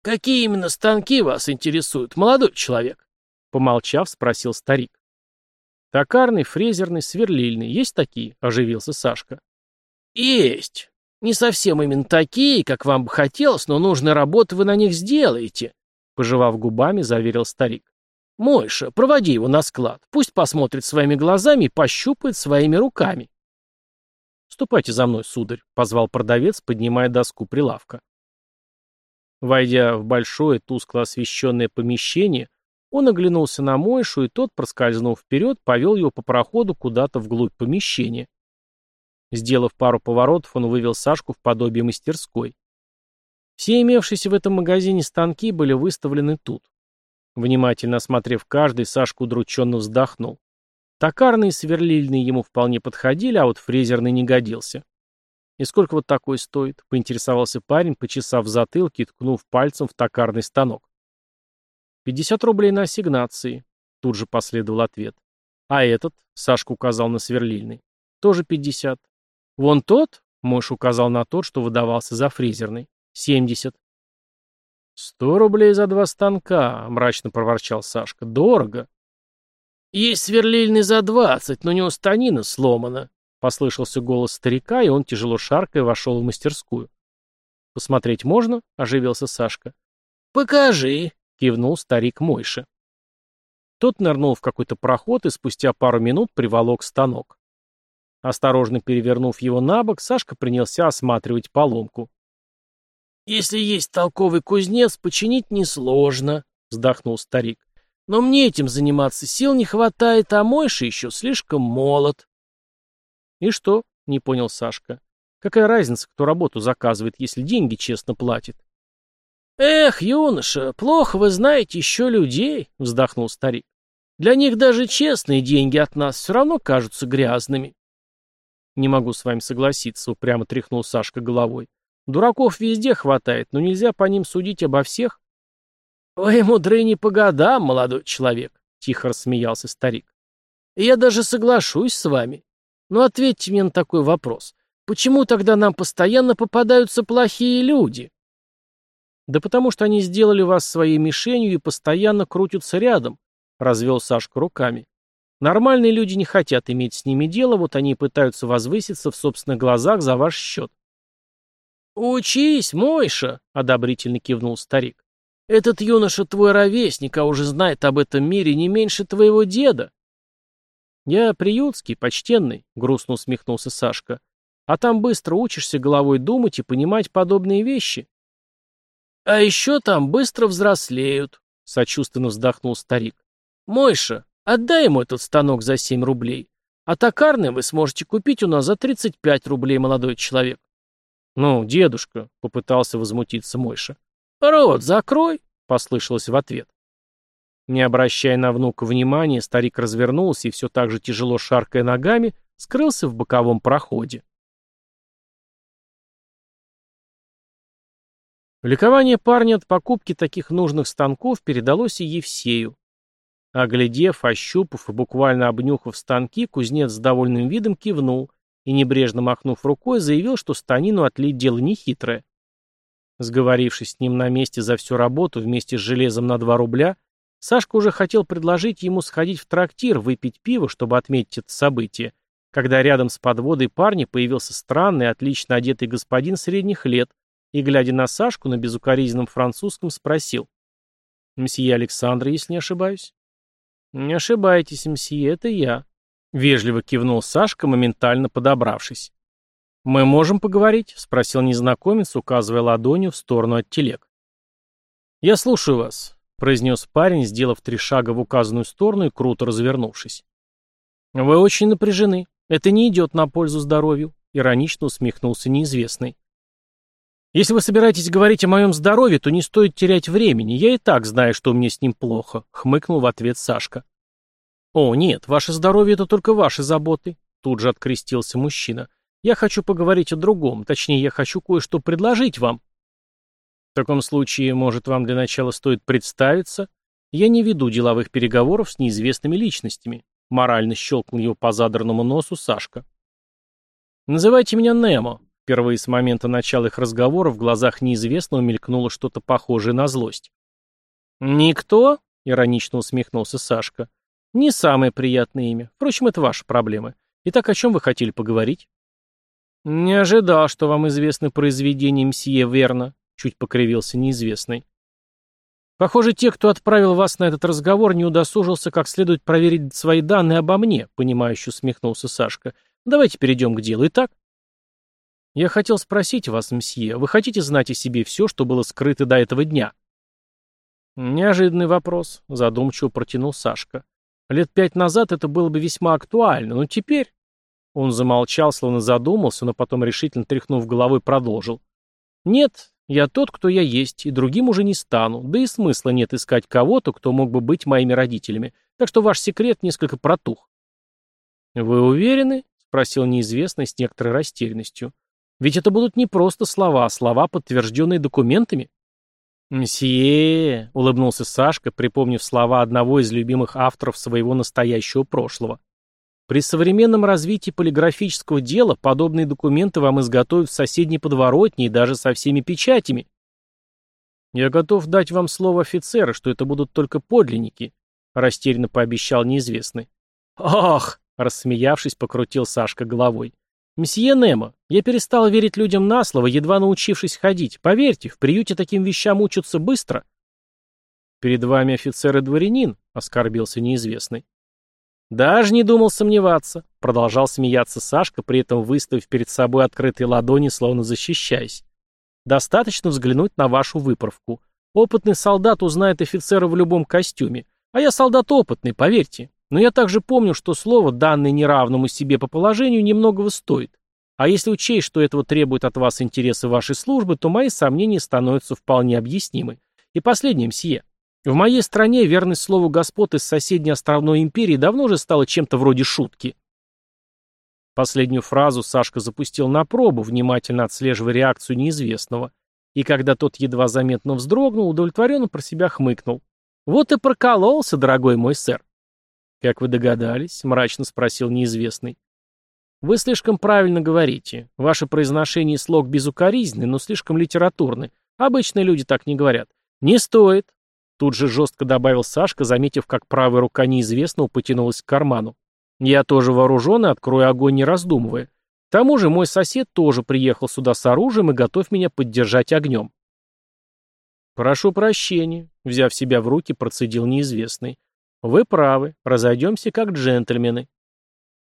«Какие именно станки вас интересуют, молодой человек?» Помолчав, спросил старик. «Токарный, фрезерный, сверлильный. Есть такие?» — оживился Сашка. «Есть. Не совсем именно такие, как вам бы хотелось, но нужные работы вы на них сделаете, пожевав губами, заверил старик. Мойша, проводи его на склад. Пусть посмотрит своими глазами и пощупает своими руками. «Ступайте за мной, сударь», — позвал продавец, поднимая доску прилавка. Войдя в большое, тускло освещенное помещение, он оглянулся на Мойшу, и тот, проскользнув вперед, повел его по проходу куда-то вглубь помещения. Сделав пару поворотов, он вывел Сашку в подобие мастерской. Все имевшиеся в этом магазине станки были выставлены тут. Внимательно осмотрев каждый, Сашка удрученно вздохнул. Токарные и сверлильные ему вполне подходили, а вот фрезерный не годился. «И сколько вот такой стоит?» — поинтересовался парень, почесав затылки и ткнув пальцем в токарный станок. «Пятьдесят рублей на ассигнации», — тут же последовал ответ. «А этот?» — Сашка указал на сверлильный. «Тоже пятьдесят. «Вон тот?» — Мойш указал на тот, что выдавался за фрезерный. «Семьдесят». «Сто рублей за два станка», — мрачно проворчал Сашка. «Дорого». «Есть сверлильный за двадцать, но у станина сломано», — послышался голос старика, и он, тяжело шаркая, вошел в мастерскую. «Посмотреть можно?» — оживился Сашка. «Покажи», — кивнул старик Мойша. Тот нырнул в какой-то проход и спустя пару минут приволок станок. Осторожно перевернув его на бок, Сашка принялся осматривать поломку. «Если есть толковый кузнец, починить несложно», — вздохнул старик. «Но мне этим заниматься сил не хватает, а Мойша еще слишком молод». «И что?» — не понял Сашка. «Какая разница, кто работу заказывает, если деньги честно платит?» «Эх, юноша, плохо вы знаете еще людей», — вздохнул старик. «Для них даже честные деньги от нас все равно кажутся грязными». «Не могу с вами согласиться», — упрямо тряхнул Сашка головой. «Дураков везде хватает, но нельзя по ним судить обо всех». «Вы мудры не по годам, молодой человек», — тихо рассмеялся старик. «Я даже соглашусь с вами. Но ответьте мне на такой вопрос. Почему тогда нам постоянно попадаются плохие люди?» «Да потому что они сделали вас своей мишенью и постоянно крутятся рядом», — развел Сашка руками. Нормальные люди не хотят иметь с ними дело, вот они и пытаются возвыситься в собственных глазах за ваш счет. «Учись, Мойша!» — одобрительно кивнул старик. «Этот юноша твой ровесник, а уже знает об этом мире не меньше твоего деда». «Я приютский, почтенный», — грустно усмехнулся Сашка. «А там быстро учишься головой думать и понимать подобные вещи». А еще там быстро взрослеют, сочувственно вздохнул старик. Мойша, отдай ему этот станок за семь рублей. А токарный вы сможете купить у нас за тридцать пять рублей, молодой человек. Ну, дедушка, попытался возмутиться Мойша. Рот закрой, послышалось в ответ. Не обращая на внука внимания, старик развернулся и все так же тяжело шаркая ногами, скрылся в боковом проходе. Ликование парня от покупки таких нужных станков передалось и Евсею. Оглядев, ощупав и буквально обнюхав станки, кузнец с довольным видом кивнул и, небрежно махнув рукой, заявил, что станину отлить дело нехитрое. Сговорившись с ним на месте за всю работу вместе с железом на 2 рубля, Сашка уже хотел предложить ему сходить в трактир, выпить пиво, чтобы отметить это событие, когда рядом с подводой парня появился странный, отлично одетый господин средних лет и, глядя на Сашку, на безукоризненном французском спросил. «Мсье Александр, если не ошибаюсь?» «Не ошибаетесь, мсье, это я», — вежливо кивнул Сашка, моментально подобравшись. «Мы можем поговорить?» — спросил незнакомец, указывая ладонью в сторону от телег. «Я слушаю вас», — произнес парень, сделав три шага в указанную сторону и круто развернувшись. «Вы очень напряжены. Это не идет на пользу здоровью», — иронично усмехнулся неизвестный. «Если вы собираетесь говорить о моем здоровье, то не стоит терять времени. Я и так знаю, что у меня с ним плохо», — хмыкнул в ответ Сашка. «О, нет, ваше здоровье — это только ваши заботы», — тут же открестился мужчина. «Я хочу поговорить о другом. Точнее, я хочу кое-что предложить вам». В таком случае, может, вам для начала стоит представиться? Я не веду деловых переговоров с неизвестными личностями. Морально щелкнул его по задранному носу Сашка. Называйте меня Немо. Впервые с момента начала их разговора в глазах неизвестного мелькнуло что-то похожее на злость. «Никто?» — иронично усмехнулся Сашка. «Не самое приятное имя. Впрочем, это ваши проблемы. Итак, о чем вы хотели поговорить?» «Не ожидал, что вам известны произведения мсье Верна», Чуть покривился неизвестный. Похоже, те, кто отправил вас на этот разговор, не удосужился как следует проверить свои данные обо мне, понимающе усмехнулся Сашка. Давайте перейдем к делу. Итак? Я хотел спросить вас, мсье, вы хотите знать о себе все, что было скрыто до этого дня? Неожиданный вопрос, задумчиво протянул Сашка. Лет пять назад это было бы весьма актуально, но теперь... Он замолчал, словно задумался, но потом решительно тряхнув головой продолжил. Нет, я тот, кто я есть, и другим уже не стану, да и смысла нет искать кого-то, кто мог бы быть моими родителями, так что ваш секрет несколько протух». «Вы уверены?» — спросил неизвестный с некоторой растерянностью. «Ведь это будут не просто слова, а слова, подтвержденные документами». «Мсье!» — улыбнулся Сашка, припомнив слова одного из любимых авторов своего настоящего прошлого. При современном развитии полиграфического дела подобные документы вам изготовят в соседней подворотне и даже со всеми печатями. Я готов дать вам слово офицера, что это будут только подлинники, растерянно пообещал неизвестный. Ах, рассмеявшись, покрутил Сашка головой. «Мсье Немо, я перестал верить людям на слово, едва научившись ходить. Поверьте, в приюте таким вещам учатся быстро». «Перед вами офицер и дворянин», — оскорбился неизвестный. «Даже не думал сомневаться», — продолжал смеяться Сашка, при этом выставив перед собой открытые ладони, словно защищаясь. «Достаточно взглянуть на вашу выправку. Опытный солдат узнает офицера в любом костюме. А я солдат опытный, поверьте. Но я также помню, что слово, данное неравному себе по положению, немногого стоит. А если учесть, что этого требует от вас интересы вашей службы, то мои сомнения становятся вполне объяснимы. И последнее, мсье. В моей стране верность слову господ из соседней островной империи давно уже стала чем-то вроде шутки. Последнюю фразу Сашка запустил на пробу, внимательно отслеживая реакцию неизвестного. И когда тот едва заметно вздрогнул, удовлетворенно про себя хмыкнул. «Вот и прокололся, дорогой мой сэр». «Как вы догадались?» — мрачно спросил неизвестный. «Вы слишком правильно говорите. Ваше произношение слог безукоризненный, но слишком литературный. Обычные люди так не говорят. Не стоит. Тут же жестко добавил Сашка, заметив, как правая рука неизвестного потянулась к карману. «Я тоже вооружен и открою огонь, не раздумывая. К тому же мой сосед тоже приехал сюда с оружием и готов меня поддержать огнем». «Прошу прощения», — взяв себя в руки, процедил неизвестный. «Вы правы, разойдемся как джентльмены».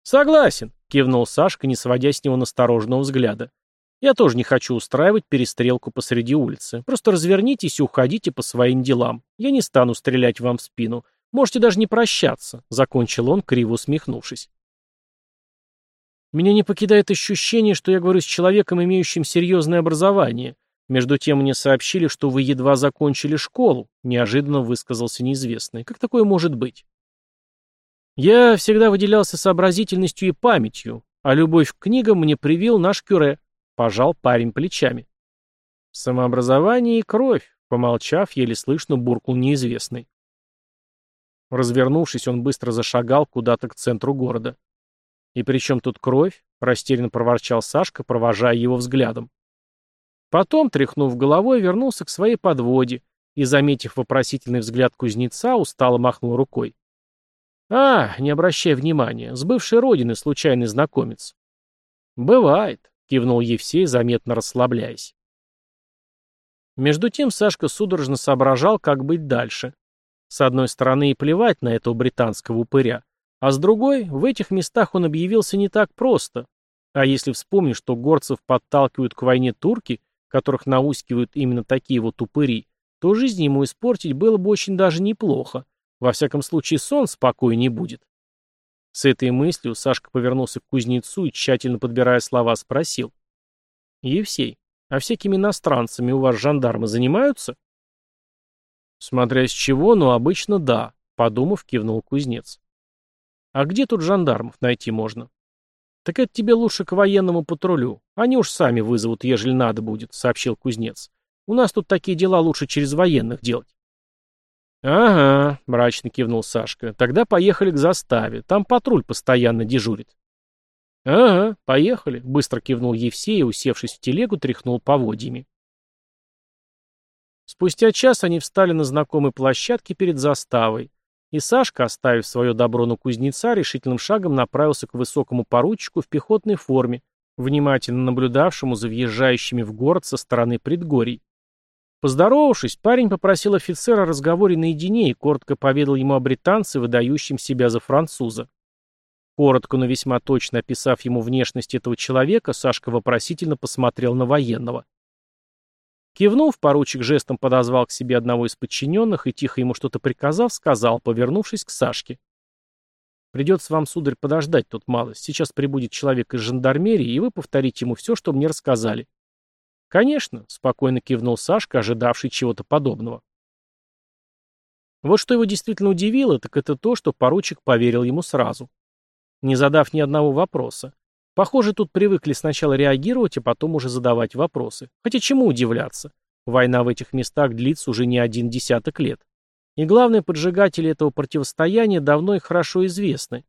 «Согласен», — кивнул Сашка, не сводя с него настороженного взгляда. Я тоже не хочу устраивать перестрелку посреди улицы. Просто развернитесь и уходите по своим делам. Я не стану стрелять вам в спину. Можете даже не прощаться», — закончил он, криво усмехнувшись. Меня не покидает ощущение, что я говорю с человеком, имеющим серьезное образование. Между тем мне сообщили, что вы едва закончили школу, неожиданно высказался неизвестный. Как такое может быть? Я всегда выделялся сообразительностью и памятью, а любовь к книгам мне привил наш кюре, пожал парень плечами. Самообразование и кровь, помолчав, еле слышно буркнул неизвестный. Развернувшись, он быстро зашагал куда-то к центру города. «И при чем тут кровь?» — растерянно проворчал Сашка, провожая его взглядом. Потом, тряхнув головой, вернулся к своей подводе и, заметив вопросительный взгляд кузнеца, устало махнул рукой. «А, не обращай внимания, с бывшей родины случайный знакомец». «Бывает», — кивнул Евсей, заметно расслабляясь. Между тем Сашка судорожно соображал, как быть дальше. С одной стороны, и плевать на этого британского упыря, а с другой, в этих местах он объявился не так просто. А если вспомнить, что горцев подталкивают к войне турки, которых наускивают именно такие вот упыри, то жизнь ему испортить было бы очень даже неплохо. Во всяком случае, сон спокойнее будет. С этой мыслью Сашка повернулся к кузнецу и, тщательно подбирая слова, спросил. «Евсей, а всякими иностранцами у вас жандармы занимаются?» «Смотря с чего, но обычно да», — подумав, кивнул кузнец. «А где тут жандармов найти можно?» «Так это тебе лучше к военному патрулю. Они уж сами вызовут, ежели надо будет», — сообщил кузнец. «У нас тут такие дела лучше через военных делать». «Ага», — мрачно кивнул Сашка. «Тогда поехали к заставе. Там патруль постоянно дежурит». «Ага, поехали», — быстро кивнул Евсей и, усевшись в телегу, тряхнул поводьями. Спустя час они встали на знакомой площадке перед заставой, и Сашка, оставив свое добро на кузнеца, решительным шагом направился к высокому поручику в пехотной форме, внимательно наблюдавшему за въезжающими в город со стороны предгорий. Поздоровавшись, парень попросил офицера о разговоре наедине и коротко поведал ему о британце, выдающем себя за француза. Коротко, но весьма точно описав ему внешность этого человека, Сашка вопросительно посмотрел на военного. Кивнув, поручик жестом подозвал к себе одного из подчиненных и, тихо ему что-то приказав, сказал, повернувшись к Сашке. «Придется вам, сударь, подождать тут малость. Сейчас прибудет человек из жандармерии, и вы повторите ему все, что мне рассказали. «Конечно», — спокойно кивнул Сашка, ожидавший чего-то подобного. Вот что его действительно удивило, так это то, что поручик поверил ему сразу. Не задав ни одного вопроса. Похоже, тут привыкли сначала реагировать, а потом уже задавать вопросы. Хотя чему удивляться? Война в этих местах длится уже не один десяток лет. И главные поджигатели этого противостояния давно и хорошо известны.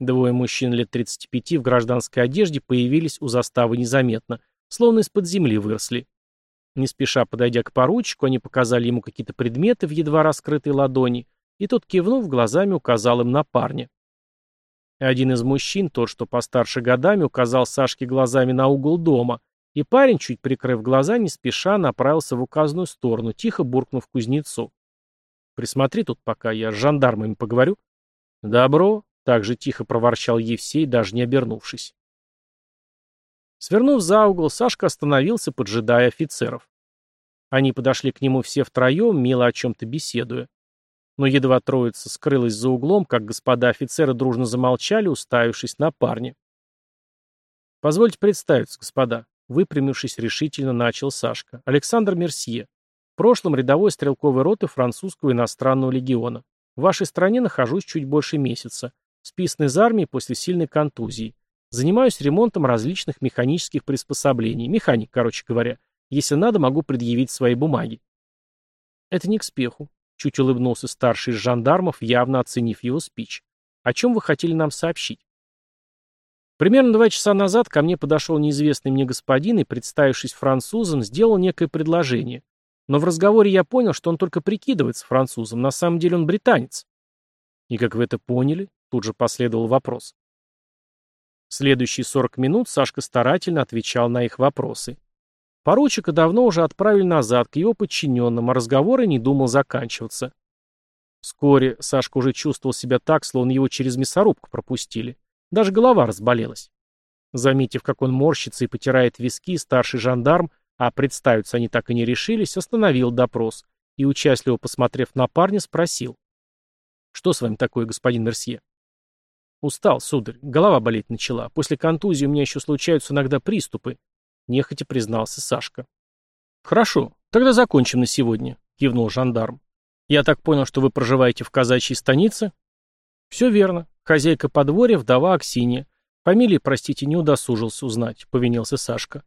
Двое мужчин лет 35 в гражданской одежде появились у заставы незаметно, словно из-под земли выросли. Не спеша подойдя к поручику, они показали ему какие-то предметы в едва раскрытой ладони, и тот, кивнув, глазами указал им на парня. Один из мужчин, тот, что постарше годами, указал Сашке глазами на угол дома, и парень, чуть прикрыв глаза, не спеша направился в указанную сторону, тихо буркнув кузнецу. «Присмотри тут пока, я с жандармами поговорю». «Добро», — так же тихо проворчал Евсей, даже не обернувшись. Свернув за угол, Сашка остановился, поджидая офицеров. Они подошли к нему все втроем, мило о чем-то беседуя. Но едва троица скрылась за углом, как господа офицеры дружно замолчали, уставившись на парня. «Позвольте представиться, господа», — выпрямившись решительно, начал Сашка. «Александр Мерсье. В прошлом рядовой стрелковой роты французского иностранного легиона. В вашей стране нахожусь чуть больше месяца. Списан из армии после сильной контузии. Занимаюсь ремонтом различных механических приспособлений. Механик, короче говоря. Если надо, могу предъявить свои бумаги. Это не к спеху. Чуть улыбнулся старший из жандармов, явно оценив его спич. О чем вы хотели нам сообщить? Примерно два часа назад ко мне подошел неизвестный мне господин и, представившись французом, сделал некое предложение. Но в разговоре я понял, что он только прикидывается французом, на самом деле он британец. И как вы это поняли? Тут же последовал вопрос. Следующие 40 минут Сашка старательно отвечал на их вопросы. Поручика давно уже отправили назад к его подчиненным, а разговор и не думал заканчиваться. Вскоре Сашка уже чувствовал себя так, словно его через мясорубку пропустили. Даже голова разболелась. Заметив, как он морщится и потирает виски, старший жандарм, а представиться они так и не решились, остановил допрос и, участливо посмотрев на парня, спросил. «Что с вами такое, господин Мерсье?» «Устал, сударь. Голова болеть начала. После контузии у меня еще случаются иногда приступы», — нехотя признался Сашка. «Хорошо, тогда закончим на сегодня», — кивнул жандарм. «Я так понял, что вы проживаете в казачьей станице?» «Все верно. Хозяйка подворья, вдова Аксинья. Фамилии, простите, не удосужился узнать», — повинился Сашка.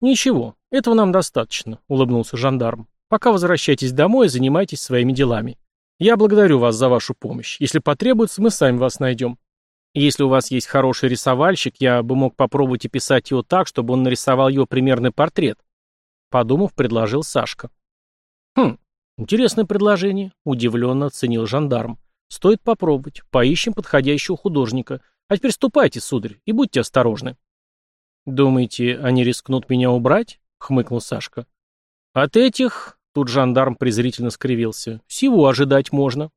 «Ничего, этого нам достаточно», — улыбнулся жандарм. «Пока возвращайтесь домой и занимайтесь своими делами. Я благодарю вас за вашу помощь. Если потребуется, мы сами вас найдем. Если у вас есть хороший рисовальщик, я бы мог попробовать описать его так, чтобы он нарисовал его примерный портрет. Подумав, предложил Сашка. Хм, интересное предложение, удивленно оценил жандарм. Стоит попробовать. Поищем подходящего художника. А теперь ступайте, сударь, и будьте осторожны. Думаете, они рискнут меня убрать? хмыкнул Сашка. От этих Тут жандарм презрительно скривился. «Всего ожидать можно».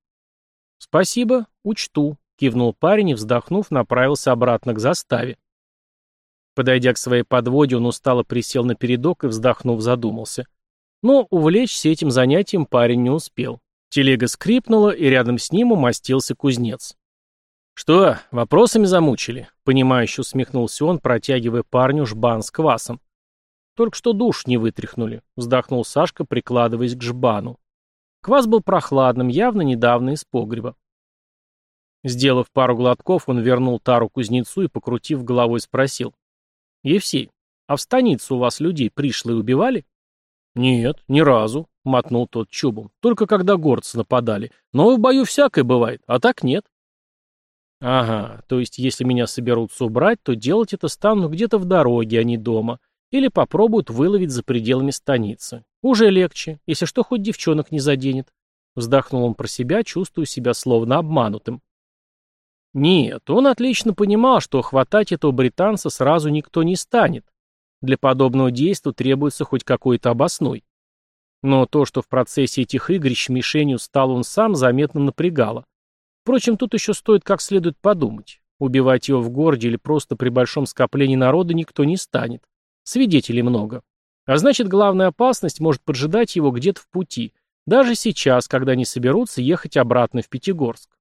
«Спасибо, учту», — кивнул парень и, вздохнув, направился обратно к заставе. Подойдя к своей подводе, он устало присел на передок и, вздохнув, задумался. Но увлечься этим занятием парень не успел. Телега скрипнула, и рядом с ним умостился кузнец. «Что, вопросами замучили?» — понимающе усмехнулся он, протягивая парню жбан с квасом. Только что душ не вытряхнули, вздохнул Сашка, прикладываясь к жбану. Квас был прохладным, явно недавно из погреба. Сделав пару глотков, он вернул тару кузнецу и, покрутив головой, спросил. «Евсей, а в станицу у вас людей пришлые убивали?» «Нет, ни разу», — мотнул тот чубом. «Только когда горцы нападали. Но в бою всякое бывает, а так нет». «Ага, то есть если меня соберутся убрать, то делать это стану где-то в дороге, а не дома. Или попробуют выловить за пределами станицы. Уже легче, если что, хоть девчонок не заденет. Вздохнул он про себя, чувствуя себя словно обманутым. Нет, он отлично понимал, что хватать этого британца сразу никто не станет. Для подобного действия требуется хоть какой-то обосной. Но то, что в процессе этих игрищ мишенью стал он сам, заметно напрягало. Впрочем, тут еще стоит как следует подумать. Убивать его в городе или просто при большом скоплении народа никто не станет. Свидетелей много. А значит, главная опасность может поджидать его где-то в пути, даже сейчас, когда они соберутся ехать обратно в Пятигорск.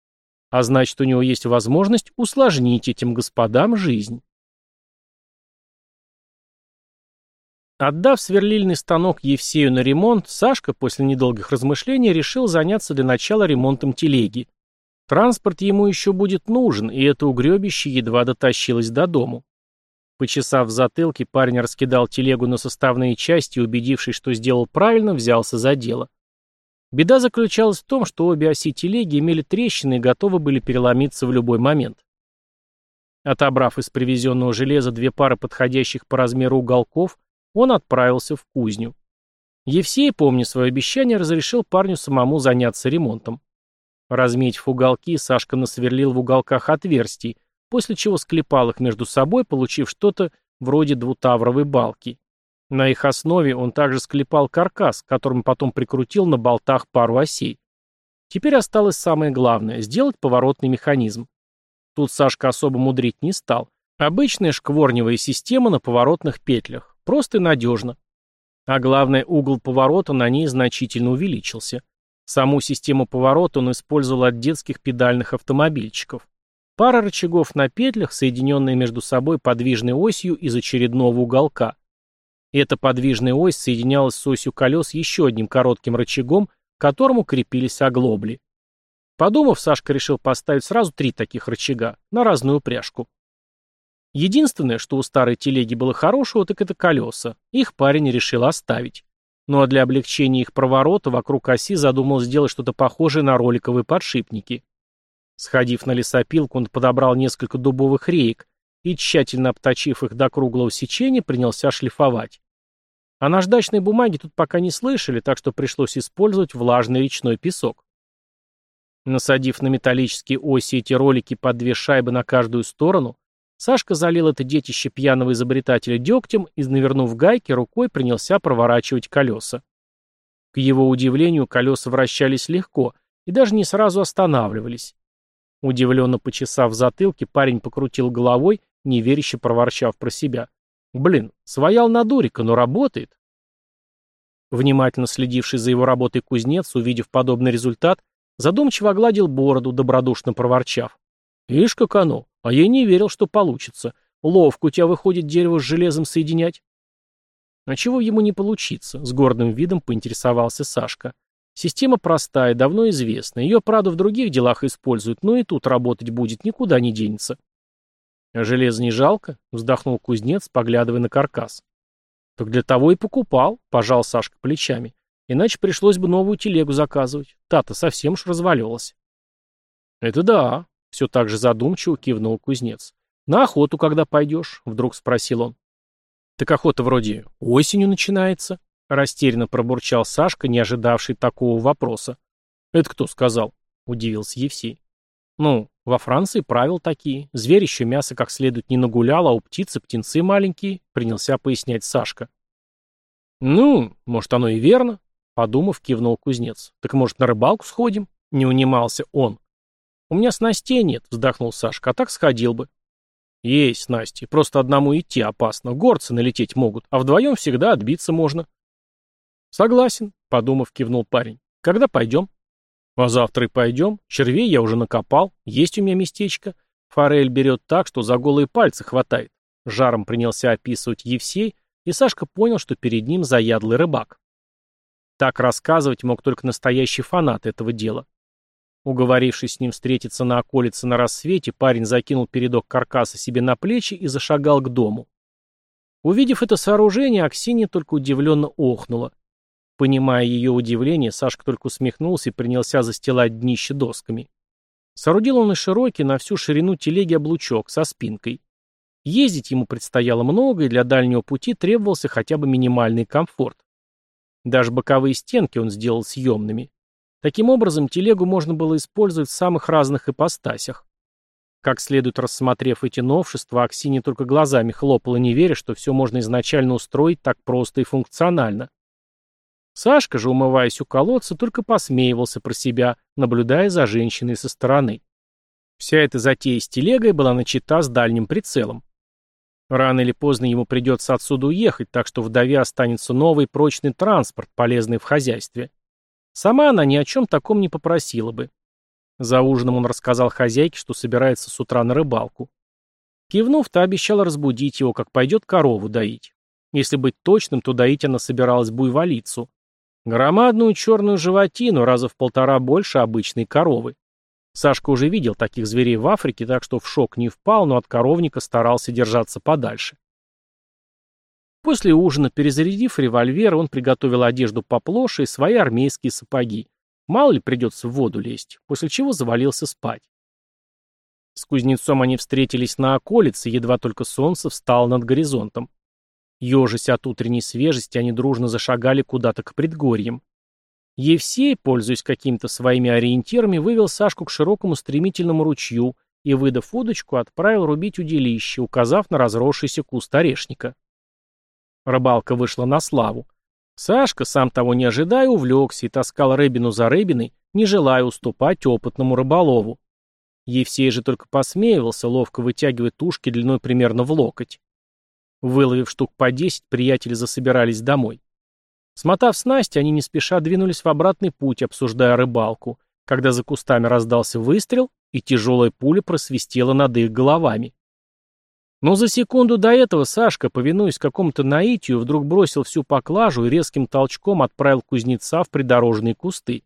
А значит, у него есть возможность усложнить этим господам жизнь. Отдав сверлильный станок Евсею на ремонт, Сашка после недолгих размышлений решил заняться для начала ремонтом телеги. Транспорт ему еще будет нужен, и это угребище едва дотащилось до дому. Почесав в затылке, парень раскидал телегу на составные части и, убедившись, что сделал правильно, взялся за дело. Беда заключалась в том, что обе оси телеги имели трещины и готовы были переломиться в любой момент. Отобрав из привезенного железа две пары подходящих по размеру уголков, он отправился в кузню. Евсей, помня свое обещание, разрешил парню самому заняться ремонтом. Разметив уголки, Сашка насверлил в уголках отверстий, после чего склепал их между собой, получив что-то вроде двутавровой балки. На их основе он также склепал каркас, которым потом прикрутил на болтах пару осей. Теперь осталось самое главное – сделать поворотный механизм. Тут Сашка особо мудрить не стал. Обычная шкворневая система на поворотных петлях. Просто и надежно. А главное, угол поворота на ней значительно увеличился. Саму систему поворота он использовал от детских педальных автомобильчиков. Пара рычагов на петлях, соединенные между собой подвижной осью из очередного уголка. Эта подвижная ось соединялась с осью колес еще одним коротким рычагом, к которому крепились оглобли. Подумав, Сашка решил поставить сразу три таких рычага, на разную упряжку. Единственное, что у старой телеги было хорошего, так это колеса. Их парень решил оставить. Ну а для облегчения их проворота вокруг оси задумал сделать что-то похожее на роликовые подшипники. Сходив на лесопилку, он подобрал несколько дубовых реек и, тщательно обточив их до круглого сечения, принялся шлифовать. О наждачной бумаге тут пока не слышали, так что пришлось использовать влажный речной песок. Насадив на металлические оси эти ролики по две шайбы на каждую сторону, Сашка залил это детище пьяного изобретателя дегтем и, навернув гайки, рукой принялся проворачивать колеса. К его удивлению, колеса вращались легко и даже не сразу останавливались. Удивленно почесав затылки, парень покрутил головой неверяще проворчав про себя. Блин, своял на дурика, но работает. Внимательно следивший за его работой кузнец, увидев подобный результат, задумчиво огладил бороду, добродушно проворчав. «Ишь, как оно! А я не верил, что получится. Ловко у тебя выходит дерево с железом соединять». А чего ему не получится? С гордым видом поинтересовался Сашка. Система простая, давно известна. Ее, правда, в других делах используют, но и тут работать будет, никуда не денется. «А железо не жалко?» — вздохнул кузнец, поглядывая на каркас. «Так для того и покупал», — пожал Сашка плечами. «Иначе пришлось бы новую телегу заказывать. Та-то совсем уж развалилась». «Это да», — все так же задумчиво кивнул кузнец. «На охоту когда пойдешь?» — вдруг спросил он. «Так охота вроде осенью начинается», — растерянно пробурчал Сашка, не ожидавший такого вопроса. «Это кто сказал?» — удивился Евсей. «Ну, во Франции правила такие. Зверь еще мясо как следует не нагулял, а у птицы птенцы маленькие», — принялся пояснять Сашка. «Ну, может, оно и верно», — подумав, кивнул кузнец. «Так, может, на рыбалку сходим?» — не унимался он. «У меня снастей нет», — вздохнул Сашка, — «а так сходил бы». «Есть, Настя, просто одному идти опасно. Горцы налететь могут, а вдвоем всегда отбиться можно». «Согласен», — подумав, кивнул парень. «Когда пойдем?» «А завтра и пойдем. Червей я уже накопал. Есть у меня местечко. Форель берет так, что за голые пальцы хватает». Жаром принялся описывать Евсей, и Сашка понял, что перед ним заядлый рыбак. Так рассказывать мог только настоящий фанат этого дела. Уговорившись с ним встретиться на околице на рассвете, парень закинул передок каркаса себе на плечи и зашагал к дому. Увидев это сооружение, Аксинья только удивленно охнула. Понимая ее удивление, Сашка только усмехнулся и принялся застилать днище досками. Соорудил он и широкий на всю ширину телеги облучок со спинкой. Ездить ему предстояло много, и для дальнего пути требовался хотя бы минимальный комфорт. Даже боковые стенки он сделал съемными. Таким образом, телегу можно было использовать в самых разных ипостасях. Как следует рассмотрев эти новшества, Аксинья только глазами хлопала, не веря, что все можно изначально устроить так просто и функционально. Сашка же, умываясь у колодца, только посмеивался про себя, наблюдая за женщиной со стороны. Вся эта затея с телегой была начата с дальним прицелом. Рано или поздно ему придется отсюда уехать, так что вдове останется новый прочный транспорт, полезный в хозяйстве. Сама она ни о чем таком не попросила бы. За ужином он рассказал хозяйке, что собирается с утра на рыбалку. Кивнув, та обещала разбудить его, как пойдет корову доить. Если быть точным, то доить она собиралась буйволицу. Громадную черную животину, раза в полтора больше обычной коровы. Сашка уже видел таких зверей в Африке, так что в шок не впал, но от коровника старался держаться подальше. После ужина, перезарядив револьвер, он приготовил одежду поплоше и свои армейские сапоги. Мало ли придется в воду лезть, после чего завалился спать. С кузнецом они встретились на околице, едва только солнце встало над горизонтом. Ежась от утренней свежести, они дружно зашагали куда-то к предгорьям. Евсей, пользуясь какими-то своими ориентирами, вывел Сашку к широкому стремительному ручью и, выдав удочку, отправил рубить удилище, указав на разросшийся куст орешника. Рыбалка вышла на славу. Сашка, сам того не ожидая, увлекся и таскал рыбину за рыбиной, не желая уступать опытному рыболову. Евсей же только посмеивался, ловко вытягивая тушки длиной примерно в локоть. Выловив штук по десять, приятели засобирались домой. Смотав снасти, они не спеша двинулись в обратный путь, обсуждая рыбалку, когда за кустами раздался выстрел, и тяжелая пуля просвистела над их головами. Но за секунду до этого Сашка, повинуясь какому-то наитию, вдруг бросил всю поклажу и резким толчком отправил кузнеца в придорожные кусты.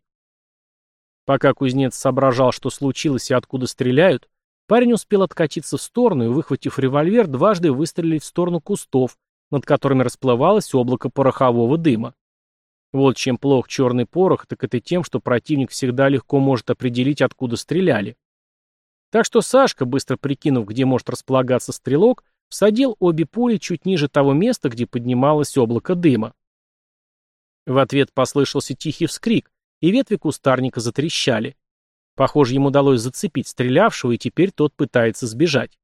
Пока кузнец соображал, что случилось и откуда стреляют, парень успел откатиться в сторону и, выхватив револьвер, дважды выстрелить в сторону кустов, над которыми расплывалось облако порохового дыма. Вот чем плох черный порох, так это тем, что противник всегда легко может определить, откуда стреляли. Так что Сашка, быстро прикинув, где может располагаться стрелок, всадил обе пули чуть ниже того места, где поднималось облако дыма. В ответ послышался тихий вскрик, и ветви кустарника затрещали. Похоже, ему удалось зацепить стрелявшего, и теперь тот пытается сбежать.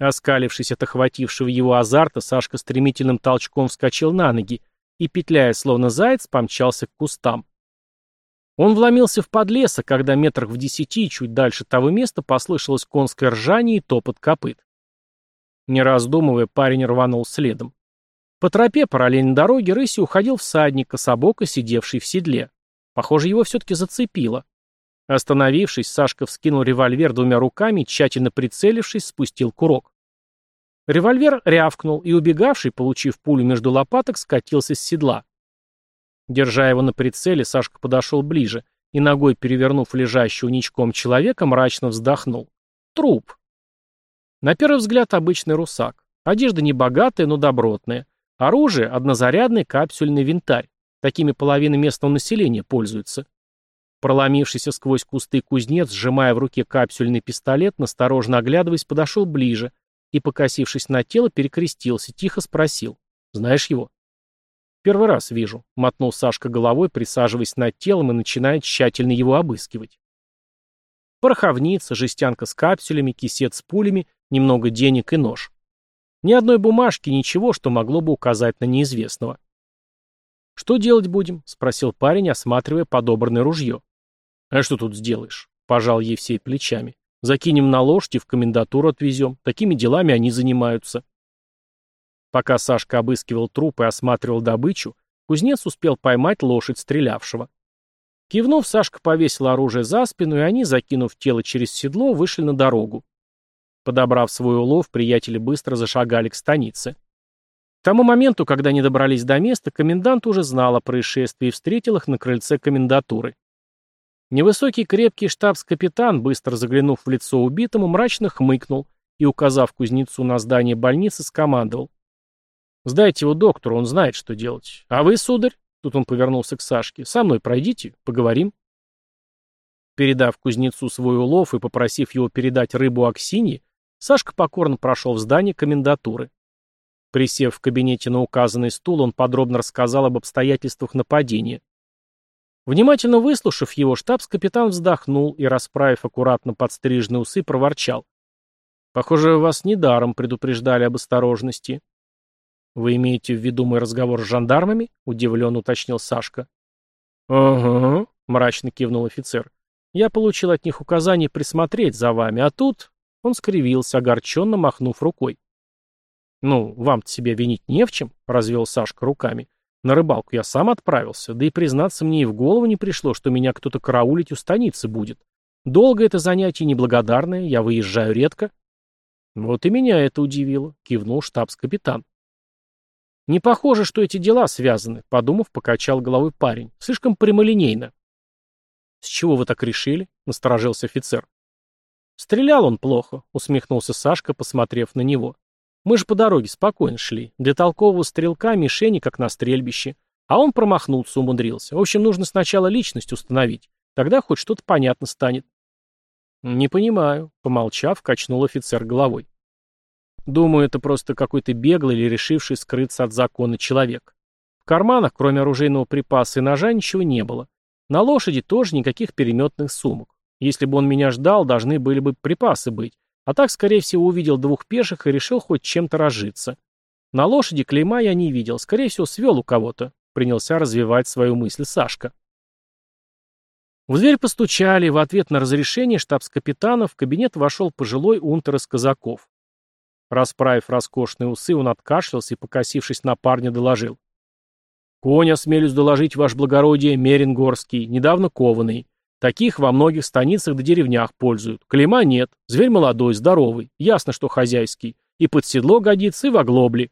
Оскалившись от охватившего его азарта, Сашка стремительным толчком вскочил на ноги и, петляя словно заяц, помчался к кустам. Он вломился в подлесок, когда метрах в десяти, чуть дальше того места, послышалось конское ржание и топот копыт. Не раздумывая, парень рванул следом. По тропе, параллельно дороге, рысью уходил всадник, кособоко сидевший в седле. Похоже, его все-таки зацепило. Остановившись, Сашка вскинул револьвер двумя руками тщательно прицелившись, спустил курок. Револьвер рявкнул, и убегавший, получив пулю между лопаток, скатился с седла. Держа его на прицеле, Сашка подошел ближе и, ногой перевернув лежащего ничком человека, мрачно вздохнул. Труп. На первый взгляд обычный русак. Одежда не богатая, но добротная. Оружие – однозарядный капсюльный винтарь. Такими половина местного населения пользуются. Проломившийся сквозь кусты кузнец, сжимая в руке капсюльный пистолет, насторожно оглядываясь, подошел ближе и, покосившись на тело, перекрестился, тихо спросил. «Знаешь его?» «Первый раз вижу», — мотнул Сашка головой, присаживаясь над телом и начиная тщательно его обыскивать. Пороховница, жестянка с капсулями, кисет с пулями, немного денег и нож. Ни одной бумажки, ничего, что могло бы указать на неизвестного. «Что делать будем?» — спросил парень, осматривая подобранное ружье. «А что тут сделаешь?» — пожал ей всей плечами. «Закинем на лошадь и в комендатуру отвезем. Такими делами они занимаются». Пока Сашка обыскивал труп и осматривал добычу, кузнец успел поймать лошадь стрелявшего. Кивнув, Сашка повесил оружие за спину, и они, закинув тело через седло, вышли на дорогу. Подобрав свой улов, приятели быстро зашагали к станице. К тому моменту, когда они добрались до места, комендант уже знал о происшествии и встретил их на крыльце комендатуры. Невысокий крепкий штабс-капитан, быстро заглянув в лицо убитому, мрачно хмыкнул и, указав кузнецу на здание больницы, скомандовал. «Сдайте его доктору, он знает, что делать. А вы, сударь?» Тут он повернулся к Сашке. «Со мной пройдите, поговорим». Передав кузнецу свой улов и попросив его передать рыбу Аксинье, Сашка покорно прошел в здание комендатуры. Присев в кабинете на указанный стул, он подробно рассказал об обстоятельствах нападения. Внимательно выслушав его, штабс-капитан вздохнул и, расправив аккуратно подстриженные усы, проворчал. «Похоже, вас недаром предупреждали об осторожности». «Вы имеете в виду мой разговор с жандармами?» — удивленно уточнил Сашка. «Ага», — мрачно кивнул офицер. «Я получил от них указание присмотреть за вами, а тут он скривился, огорченно махнув рукой. «Ну, вам-то себя винить не в чем», — развел Сашка руками. «На рыбалку я сам отправился, да и, признаться, мне и в голову не пришло, что меня кто-то караулить у станицы будет. Долго это занятие неблагодарное, я выезжаю редко». «Вот и меня это удивило», — кивнул штабс-капитан. «Не похоже, что эти дела связаны», — подумав, покачал головой парень. «Слишком прямолинейно». «С чего вы так решили?» — насторожился офицер. «Стрелял он плохо», — усмехнулся Сашка, посмотрев на него. «Мы же по дороге спокойно шли. Для толкового стрелка мишени, как на стрельбище. А он промахнуться умудрился. В общем, нужно сначала личность установить. Тогда хоть что-то понятно станет». «Не понимаю», — помолчав, качнул офицер головой. «Думаю, это просто какой-то беглый или решивший скрыться от закона человек. В карманах, кроме оружейного припаса и ножа, ничего не было. На лошади тоже никаких переметных сумок. Если бы он меня ждал, должны были бы припасы быть. А так, скорее всего, увидел двух пеших и решил хоть чем-то разжиться. На лошади клейма я не видел, скорее всего, свел у кого-то. Принялся развивать свою мысль Сашка. В дверь постучали, в ответ на разрешение штабс-капитана в кабинет вошел пожилой унтер из казаков. Расправив роскошные усы, он откашлялся и, покосившись на парня, доложил. «Конь, осмелюсь доложить, ваше благородие, Мерингорский, недавно кованный. Таких во многих станицах да деревнях пользуют. Клейма нет. Зверь молодой, здоровый. Ясно, что хозяйский. И под седло годится, и в оглобле.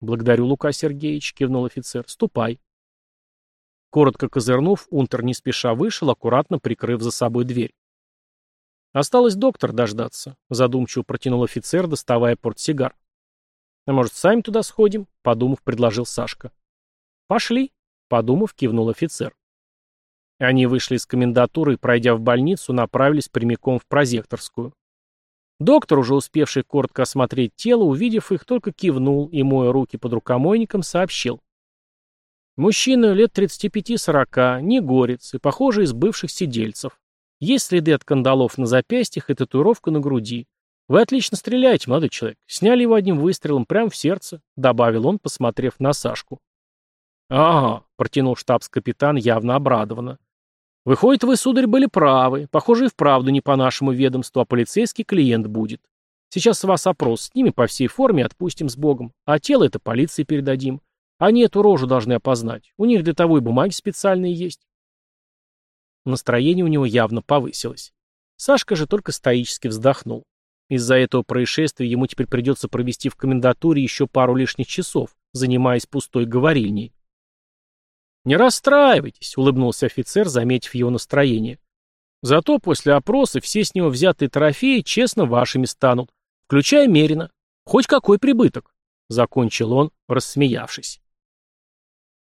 Благодарю, Лука Сергеевич, кивнул офицер. Ступай. Коротко козырнув, Унтер не спеша вышел, аккуратно прикрыв за собой дверь. Осталось доктор дождаться, задумчиво протянул офицер, доставая портсигар. А может, сами туда сходим? Подумав, предложил Сашка. Пошли, подумав, кивнул офицер. Они вышли из комендатуры и, пройдя в больницу, направились прямиком в прозекторскую. Доктор, уже успевший коротко осмотреть тело, увидев их, только кивнул и, моя руки под рукомойником, сообщил. Мужчина лет 35-40, не горец и, похоже, из бывших сидельцев. Есть следы от кандалов на запястьях и татуировка на груди. Вы отлично стреляете, молодой человек. Сняли его одним выстрелом прямо в сердце, добавил он, посмотрев на Сашку. «Ага», — протянул штабс-капитан явно обрадованно. «Выходит, вы, сударь, были правы. Похоже, и вправду не по нашему ведомству, а полицейский клиент будет. Сейчас с вас опрос, с ними по всей форме отпустим с Богом, а тело это полиции передадим. Они эту рожу должны опознать. У них для того и бумаги специальные есть. Настроение у него явно повысилось. Сашка же только стоически вздохнул. Из-за этого происшествия ему теперь придется провести в комендатуре еще пару лишних часов, занимаясь пустой говорильней. «Не расстраивайтесь», — улыбнулся офицер, заметив его настроение. «Зато после опроса все с него взятые трофеи честно вашими станут, включая Мерина. Хоть какой прибыток», — закончил он, рассмеявшись.